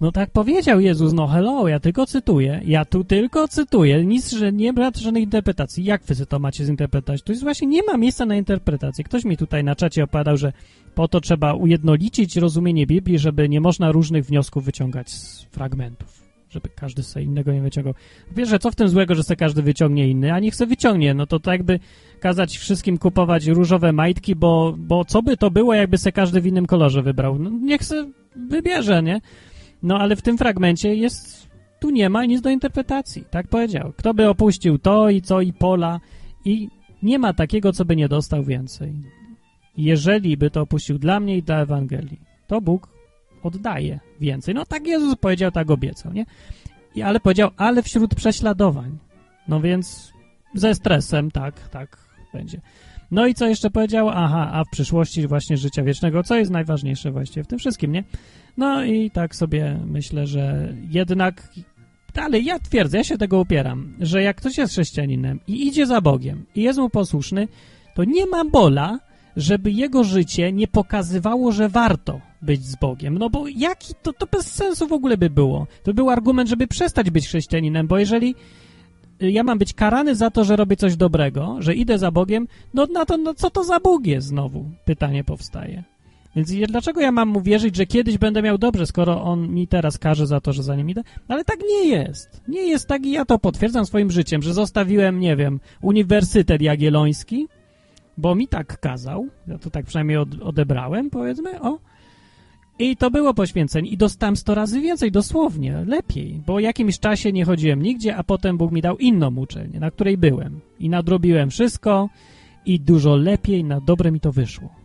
No tak powiedział Jezus, no hello, ja tylko cytuję, ja tu tylko cytuję, nic, że nie ma żadnej interpretacji. Jak wy to macie zinterpretować? To jest właśnie, nie ma miejsca na interpretację. Ktoś mi tutaj na czacie opadał, że po to trzeba ujednolicić rozumienie Biblii, żeby nie można różnych wniosków wyciągać z fragmentów żeby każdy sobie innego nie wyciągał. Wiesz, że co w tym złego, że sobie każdy wyciągnie inny, a niech se wyciągnie, no to tak jakby kazać wszystkim kupować różowe majtki, bo, bo co by to było, jakby se każdy w innym kolorze wybrał? No, niech se wybierze, nie? No ale w tym fragmencie jest, tu nie ma nic do interpretacji, tak powiedział. Kto by opuścił to i co i pola i nie ma takiego, co by nie dostał więcej. Jeżeli by to opuścił dla mnie i dla Ewangelii, to Bóg oddaje więcej. No tak Jezus powiedział, tak obiecał, nie? I, ale powiedział, ale wśród prześladowań. No więc ze stresem, tak, tak będzie. No i co jeszcze powiedział? Aha, a w przyszłości właśnie życia wiecznego, co jest najważniejsze właściwie w tym wszystkim, nie? No i tak sobie myślę, że jednak dalej ja twierdzę, ja się tego upieram, że jak ktoś jest chrześcijaninem i idzie za Bogiem i jest mu posłuszny, to nie ma bola, żeby jego życie nie pokazywało, że warto być z Bogiem. No bo jaki to, to bez sensu w ogóle by było. To był argument, żeby przestać być chrześcijaninem, bo jeżeli y, ja mam być karany za to, że robię coś dobrego, że idę za Bogiem, no na to, no co to za Bóg jest znowu? Pytanie powstaje. Więc dlaczego ja mam mu wierzyć, że kiedyś będę miał dobrze, skoro on mi teraz każe za to, że za nim idę? Ale tak nie jest. Nie jest tak i ja to potwierdzam swoim życiem, że zostawiłem, nie wiem, Uniwersytet Jagielloński, bo mi tak kazał, ja to tak przynajmniej od, odebrałem, powiedzmy, o, i to było poświęcenie i dostałem 100 razy więcej, dosłownie, lepiej, bo jakimś czasie nie chodziłem nigdzie, a potem Bóg mi dał inną uczelnię, na której byłem i nadrobiłem wszystko i dużo lepiej, na dobre mi to wyszło.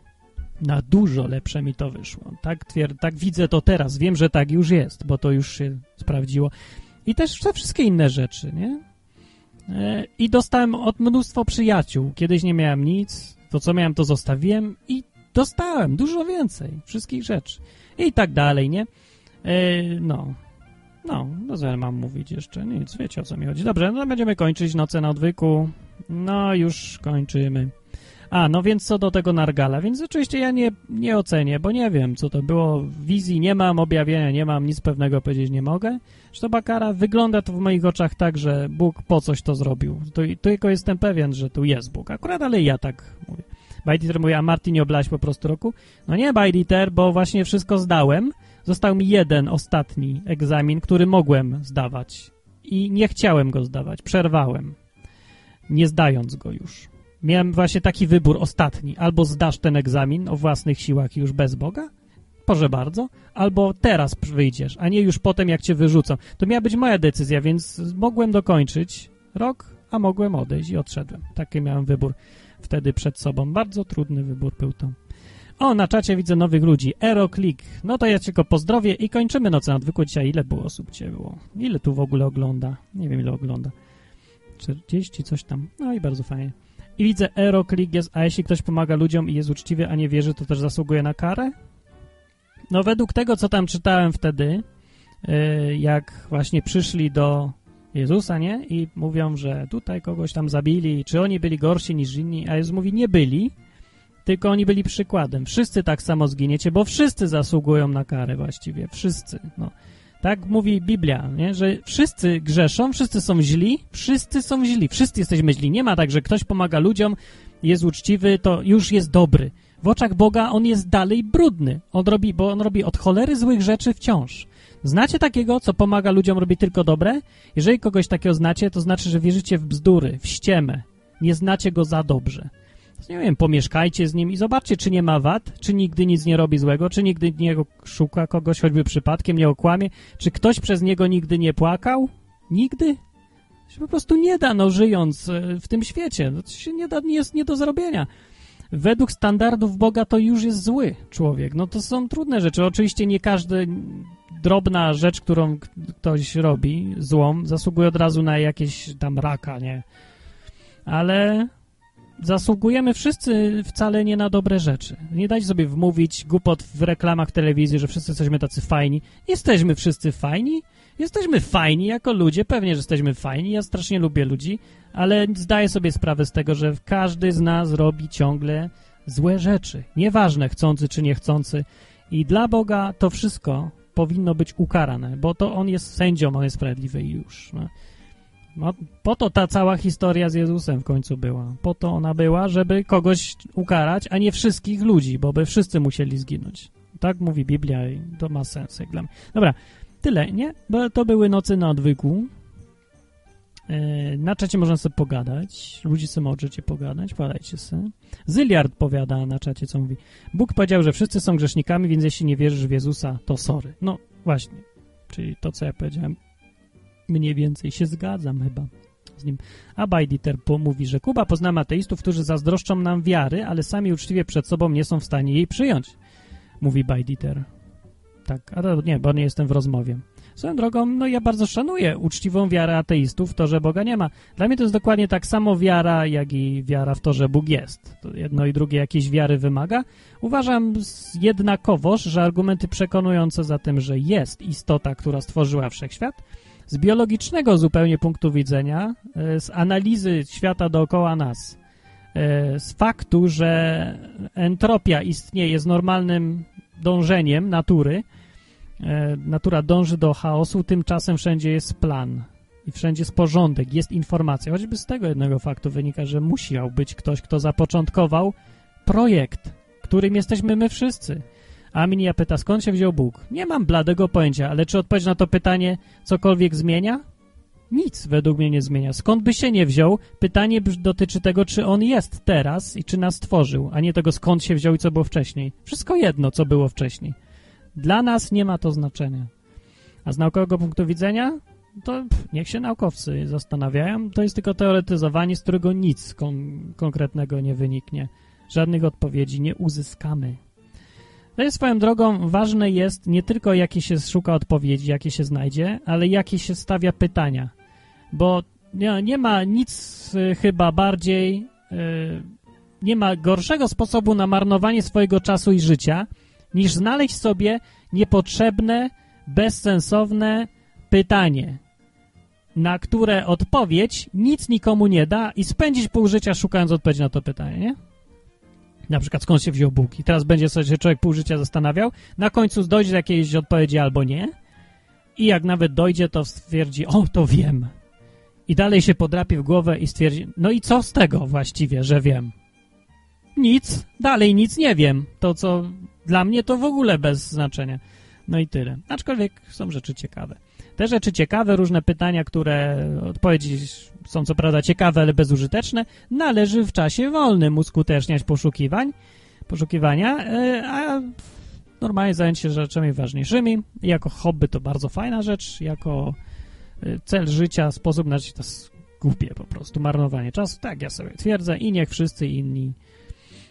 Na dużo lepsze mi to wyszło. Tak, twierd tak widzę to teraz, wiem, że tak już jest, bo to już się sprawdziło. I też te wszystkie inne rzeczy, nie? E, I dostałem od mnóstwo przyjaciół. Kiedyś nie miałem nic, to co miałem to zostawiłem i dostałem dużo więcej wszystkich rzeczy i tak dalej, nie? E, no, no, no mam mówić jeszcze? Nic, wiecie o co mi chodzi. Dobrze, no będziemy kończyć noce na odwyku. No, już kończymy. A, no więc co do tego Nargala, więc oczywiście ja nie, nie ocenię, bo nie wiem, co to było. Wizji nie mam, objawienia nie mam, nic pewnego powiedzieć nie mogę. Że Bakara wygląda to w moich oczach tak, że Bóg po coś to zrobił. Tylko jestem pewien, że tu jest Bóg. Akurat, ale ja tak mówię. Bajditer mówi, a Martin nie oblałeś po prostu roku? No nie, Bajditer, bo właśnie wszystko zdałem. Został mi jeden ostatni egzamin, który mogłem zdawać. I nie chciałem go zdawać. Przerwałem. Nie zdając go już. Miałem właśnie taki wybór ostatni. Albo zdasz ten egzamin o własnych siłach już bez Boga, proszę bardzo, albo teraz wyjdziesz, a nie już potem, jak cię wyrzucą. To miała być moja decyzja, więc mogłem dokończyć rok, a mogłem odejść i odszedłem. Taki miałem wybór wtedy przed sobą. Bardzo trudny wybór był to. O, na czacie widzę nowych ludzi. Eroclick. No to ja tylko pozdrowię i kończymy noce nadwyku. Dzisiaj ile było osób dzisiaj było? Ile tu w ogóle ogląda? Nie wiem, ile ogląda. 40, coś tam. No i bardzo fajnie. I widzę Eroclick jest, a jeśli ktoś pomaga ludziom i jest uczciwy, a nie wierzy, to też zasługuje na karę? No według tego, co tam czytałem wtedy, y, jak właśnie przyszli do Jezusa, nie? I mówią, że tutaj kogoś tam zabili, czy oni byli gorsi niż inni, a Jezus mówi, nie byli, tylko oni byli przykładem. Wszyscy tak samo zginiecie, bo wszyscy zasługują na karę właściwie, wszyscy, no. Tak mówi Biblia, nie? że wszyscy grzeszą, wszyscy są źli, wszyscy są źli, wszyscy jesteśmy źli. Nie ma tak, że ktoś pomaga ludziom, jest uczciwy, to już jest dobry. W oczach Boga on jest dalej brudny. On robi, bo on robi od cholery złych rzeczy wciąż. Znacie takiego, co pomaga ludziom, robi tylko dobre? Jeżeli kogoś takiego znacie, to znaczy, że wierzycie w bzdury, w ściemę. Nie znacie go za dobrze. Nie wiem, pomieszkajcie z nim i zobaczcie, czy nie ma wad, czy nigdy nic nie robi złego, czy nigdy nie szuka kogoś, choćby przypadkiem nie okłamie, czy ktoś przez niego nigdy nie płakał? Nigdy? się po prostu nie da, no żyjąc e, w tym świecie. No, to się nie da, nie jest nie do zrobienia. Według standardów Boga to już jest zły człowiek. No to są trudne rzeczy. Oczywiście nie każdy drobna rzecz, którą ktoś robi, złą, zasługuje od razu na jakieś tam raka, nie? Ale zasługujemy wszyscy wcale nie na dobre rzeczy. Nie dajcie sobie wmówić głupot w reklamach telewizji, że wszyscy jesteśmy tacy fajni. Jesteśmy wszyscy fajni. Jesteśmy fajni jako ludzie, pewnie, że jesteśmy fajni. Ja strasznie lubię ludzi, ale zdaję sobie sprawę z tego, że każdy z nas robi ciągle złe rzeczy. Nieważne, chcący czy niechcący. I dla Boga to wszystko powinno być ukarane, bo to On jest sędzią, On jest sprawiedliwy i już. No. No, po to ta cała historia z Jezusem w końcu była. Po to ona była, żeby kogoś ukarać, a nie wszystkich ludzi, bo by wszyscy musieli zginąć. Tak mówi Biblia i to ma sens jak dla mnie. Dobra, tyle, nie? Bo to były nocy na odwyku. Yy, na czacie można sobie pogadać. Ludzie sobie możecie pogadać, pogadajcie sobie. Zyliard powiada na czacie, co mówi. Bóg powiedział, że wszyscy są grzesznikami, więc jeśli nie wierzysz w Jezusa, to sorry. No, właśnie. Czyli to, co ja powiedziałem, mniej więcej się zgadzam chyba z nim. A Bajditer mówi, że Kuba pozna ateistów, którzy zazdroszczą nam wiary, ale sami uczciwie przed sobą nie są w stanie jej przyjąć. Mówi Bajditer. Tak, a to nie, bo nie jestem w rozmowie. Swoją drogą, no ja bardzo szanuję uczciwą wiarę ateistów, to, że Boga nie ma. Dla mnie to jest dokładnie tak samo wiara, jak i wiara w to, że Bóg jest. To jedno i drugie jakieś wiary wymaga. Uważam jednakowoż, że argumenty przekonujące za tym, że jest istota, która stworzyła wszechświat, z biologicznego zupełnie punktu widzenia, e, z analizy świata dookoła nas, e, z faktu, że entropia istnieje z normalnym dążeniem natury, e, natura dąży do chaosu, tymczasem wszędzie jest plan i wszędzie jest porządek, jest informacja. Choćby z tego jednego faktu wynika, że musiał być ktoś, kto zapoczątkował projekt, którym jesteśmy my wszyscy. Aminia pyta, skąd się wziął Bóg? Nie mam bladego pojęcia, ale czy odpowiedź na to pytanie cokolwiek zmienia? Nic według mnie nie zmienia. Skąd by się nie wziął? Pytanie dotyczy tego, czy on jest teraz i czy nas stworzył, a nie tego, skąd się wziął i co było wcześniej. Wszystko jedno, co było wcześniej. Dla nas nie ma to znaczenia. A z naukowego punktu widzenia, to pff, niech się naukowcy zastanawiają. To jest tylko teoretyzowanie, z którego nic kon konkretnego nie wyniknie. Żadnych odpowiedzi nie uzyskamy. To jest swoją drogą ważne jest nie tylko jakie się szuka odpowiedzi, jakie się znajdzie, ale jakie się stawia pytania. Bo nie, nie ma nic y, chyba bardziej, y, nie ma gorszego sposobu na marnowanie swojego czasu i życia, niż znaleźć sobie niepotrzebne, bezsensowne pytanie, na które odpowiedź nic nikomu nie da i spędzić pół życia szukając odpowiedzi na to pytanie, nie? Na przykład skąd się wziął Bóg i teraz będzie sobie człowiek pół życia zastanawiał, na końcu dojdzie do jakiejś odpowiedzi albo nie i jak nawet dojdzie, to stwierdzi, o, to wiem. I dalej się podrapie w głowę i stwierdzi, no i co z tego właściwie, że wiem? Nic, dalej nic nie wiem. To, co dla mnie, to w ogóle bez znaczenia. No i tyle. Aczkolwiek są rzeczy ciekawe. Te rzeczy ciekawe, różne pytania, które odpowiedzi są co prawda ciekawe, ale bezużyteczne, należy w czasie wolnym uskuteczniać poszukiwań, poszukiwania, e, a normalnie zająć się rzeczami ważniejszymi. Jako hobby to bardzo fajna rzecz, jako e, cel życia, sposób na życie to głupie po prostu, marnowanie czasu. Tak, ja sobie twierdzę i niech wszyscy inni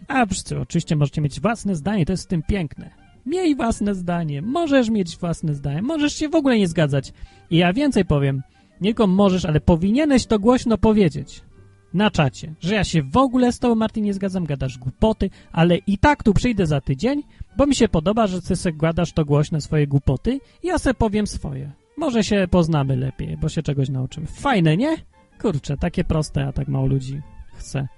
a wszyscy oczywiście możecie mieć własne zdanie, to jest z tym piękne. Miej własne zdanie, możesz mieć własne zdanie, możesz się w ogóle nie zgadzać. I ja więcej powiem, nie tylko możesz, ale powinieneś to głośno powiedzieć na czacie, że ja się w ogóle z tobą, Martin, nie zgadzam, gadasz głupoty, ale i tak tu przyjdę za tydzień, bo mi się podoba, że ty se gadasz to głośno swoje głupoty i ja se powiem swoje. Może się poznamy lepiej, bo się czegoś nauczymy. Fajne, nie? Kurczę, takie proste, a tak mało ludzi chce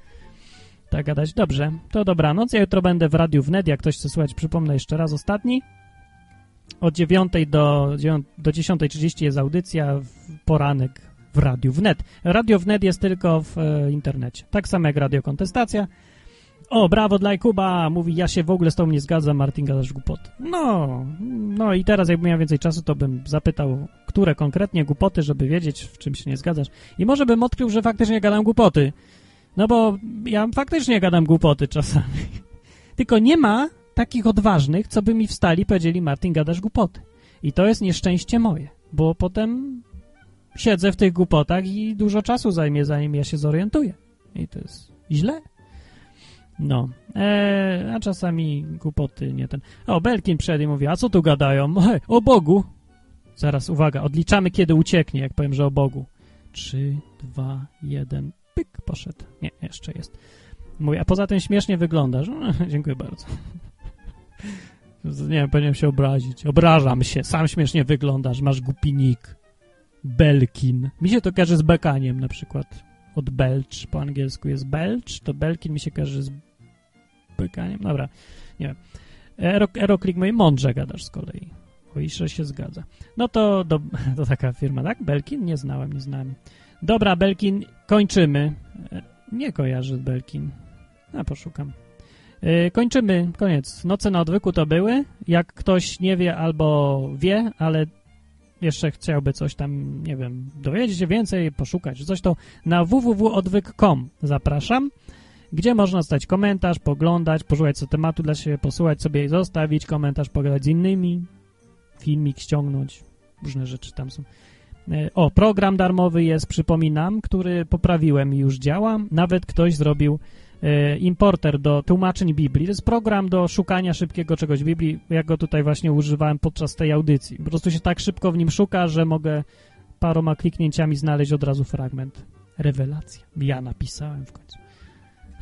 tak gadać. Dobrze, to dobranoc. Ja jutro będę w Radiu Wnet, jak ktoś chce słuchać, przypomnę jeszcze raz ostatni. Od 9 do, do 10.30 jest audycja, w poranek w Radiu Wnet. Radio Wnet jest tylko w e, internecie. Tak samo jak Radio Kontestacja. O, brawo dla Kuba! Mówi, ja się w ogóle z tobą nie zgadzam, Martin, gadasz głupoty. No, no i teraz jakbym miał więcej czasu, to bym zapytał, które konkretnie głupoty, żeby wiedzieć, w czym się nie zgadzasz. I może bym odkrył, że faktycznie gadam głupoty. No bo ja faktycznie gadam głupoty czasami. Tylko nie ma takich odważnych, co by mi wstali i powiedzieli, Martin, gadasz głupoty. I to jest nieszczęście moje, bo potem siedzę w tych głupotach i dużo czasu zajmie, zanim ja się zorientuję. I to jest źle. No, eee, a czasami głupoty nie ten. O, Belkin przed mówi, a co tu gadają? O Bogu. Zaraz, uwaga, odliczamy kiedy ucieknie, jak powiem, że o Bogu. Trzy, dwa, jeden, pyk, poszedł. Nie, jeszcze jest. Mówi, a poza tym śmiesznie wyglądasz. No, dziękuję bardzo. Nie wiem, powinienem się obrazić. Obrażam się. Sam śmiesznie wyglądasz. Masz głupi nick. Belkin. Mi się to kojarzy z bekaniem na przykład. Od belch po angielsku jest belch, to Belkin mi się kojarzy z bekaniem. Dobra, nie wiem. Ero, Eroklik mówi, mądrze gadasz z kolei. O się zgadza. No to, do, to taka firma, tak? Belkin? Nie znałem, nie znałem. Dobra, Belkin, kończymy. E, nie kojarzę Belkin. A, poszukam. Yy, kończymy, koniec. Noce na odwyku to były. Jak ktoś nie wie albo wie, ale jeszcze chciałby coś tam, nie wiem, dowiedzieć się więcej, poszukać coś, to na www.odwyk.com zapraszam, gdzie można zostać komentarz, poglądać, poszukać co tematu dla siebie, posłuchać sobie i zostawić komentarz, pogadać z innymi, filmik ściągnąć, różne rzeczy tam są. O, program darmowy jest, przypominam, który poprawiłem i już działa. Nawet ktoś zrobił e, importer do tłumaczeń Biblii. To jest program do szukania szybkiego czegoś w Biblii. Ja go tutaj właśnie używałem podczas tej audycji. Po prostu się tak szybko w nim szuka, że mogę paroma kliknięciami znaleźć od razu fragment. Rewelacja. Ja napisałem w końcu.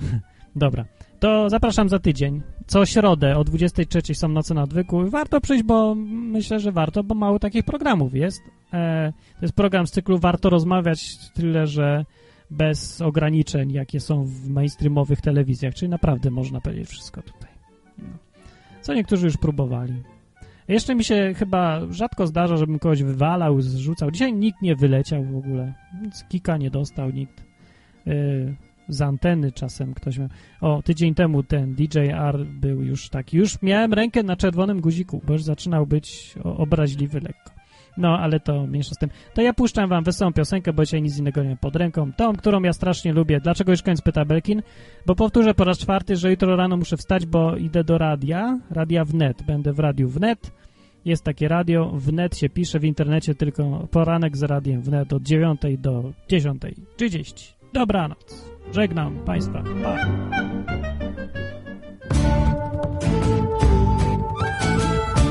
Dobra. To zapraszam za tydzień. Co środę o 23 są noce na odwyku. Warto przyjść, bo myślę, że warto, bo mało takich programów jest. E, to jest program z cyklu Warto rozmawiać, tyle że bez ograniczeń, jakie są w mainstreamowych telewizjach, czyli naprawdę można powiedzieć wszystko tutaj. No. Co niektórzy już próbowali. Jeszcze mi się chyba rzadko zdarza, żebym kogoś wywalał, zrzucał. Dzisiaj nikt nie wyleciał w ogóle. Nic kika nie dostał nikt. Yy, z anteny czasem ktoś miał. O, tydzień temu ten DJR był już taki. Już miałem rękę na czerwonym guziku, bo już zaczynał być obraźliwy lekko. No, ale to mniejsza z tym. To ja puszczam wam wesołą piosenkę, bo dzisiaj nic innego nie pod ręką. Tą, którą ja strasznie lubię. Dlaczego już koniec pyta Belkin? Bo powtórzę po raz czwarty, że jutro rano muszę wstać, bo idę do radia. Radia wnet. Będę w radiu wnet. Jest takie radio, wnet się pisze w internecie, tylko poranek z radiem wnet od 9 do 10.30. Dobranoc. Żegnam Państwa. Pa.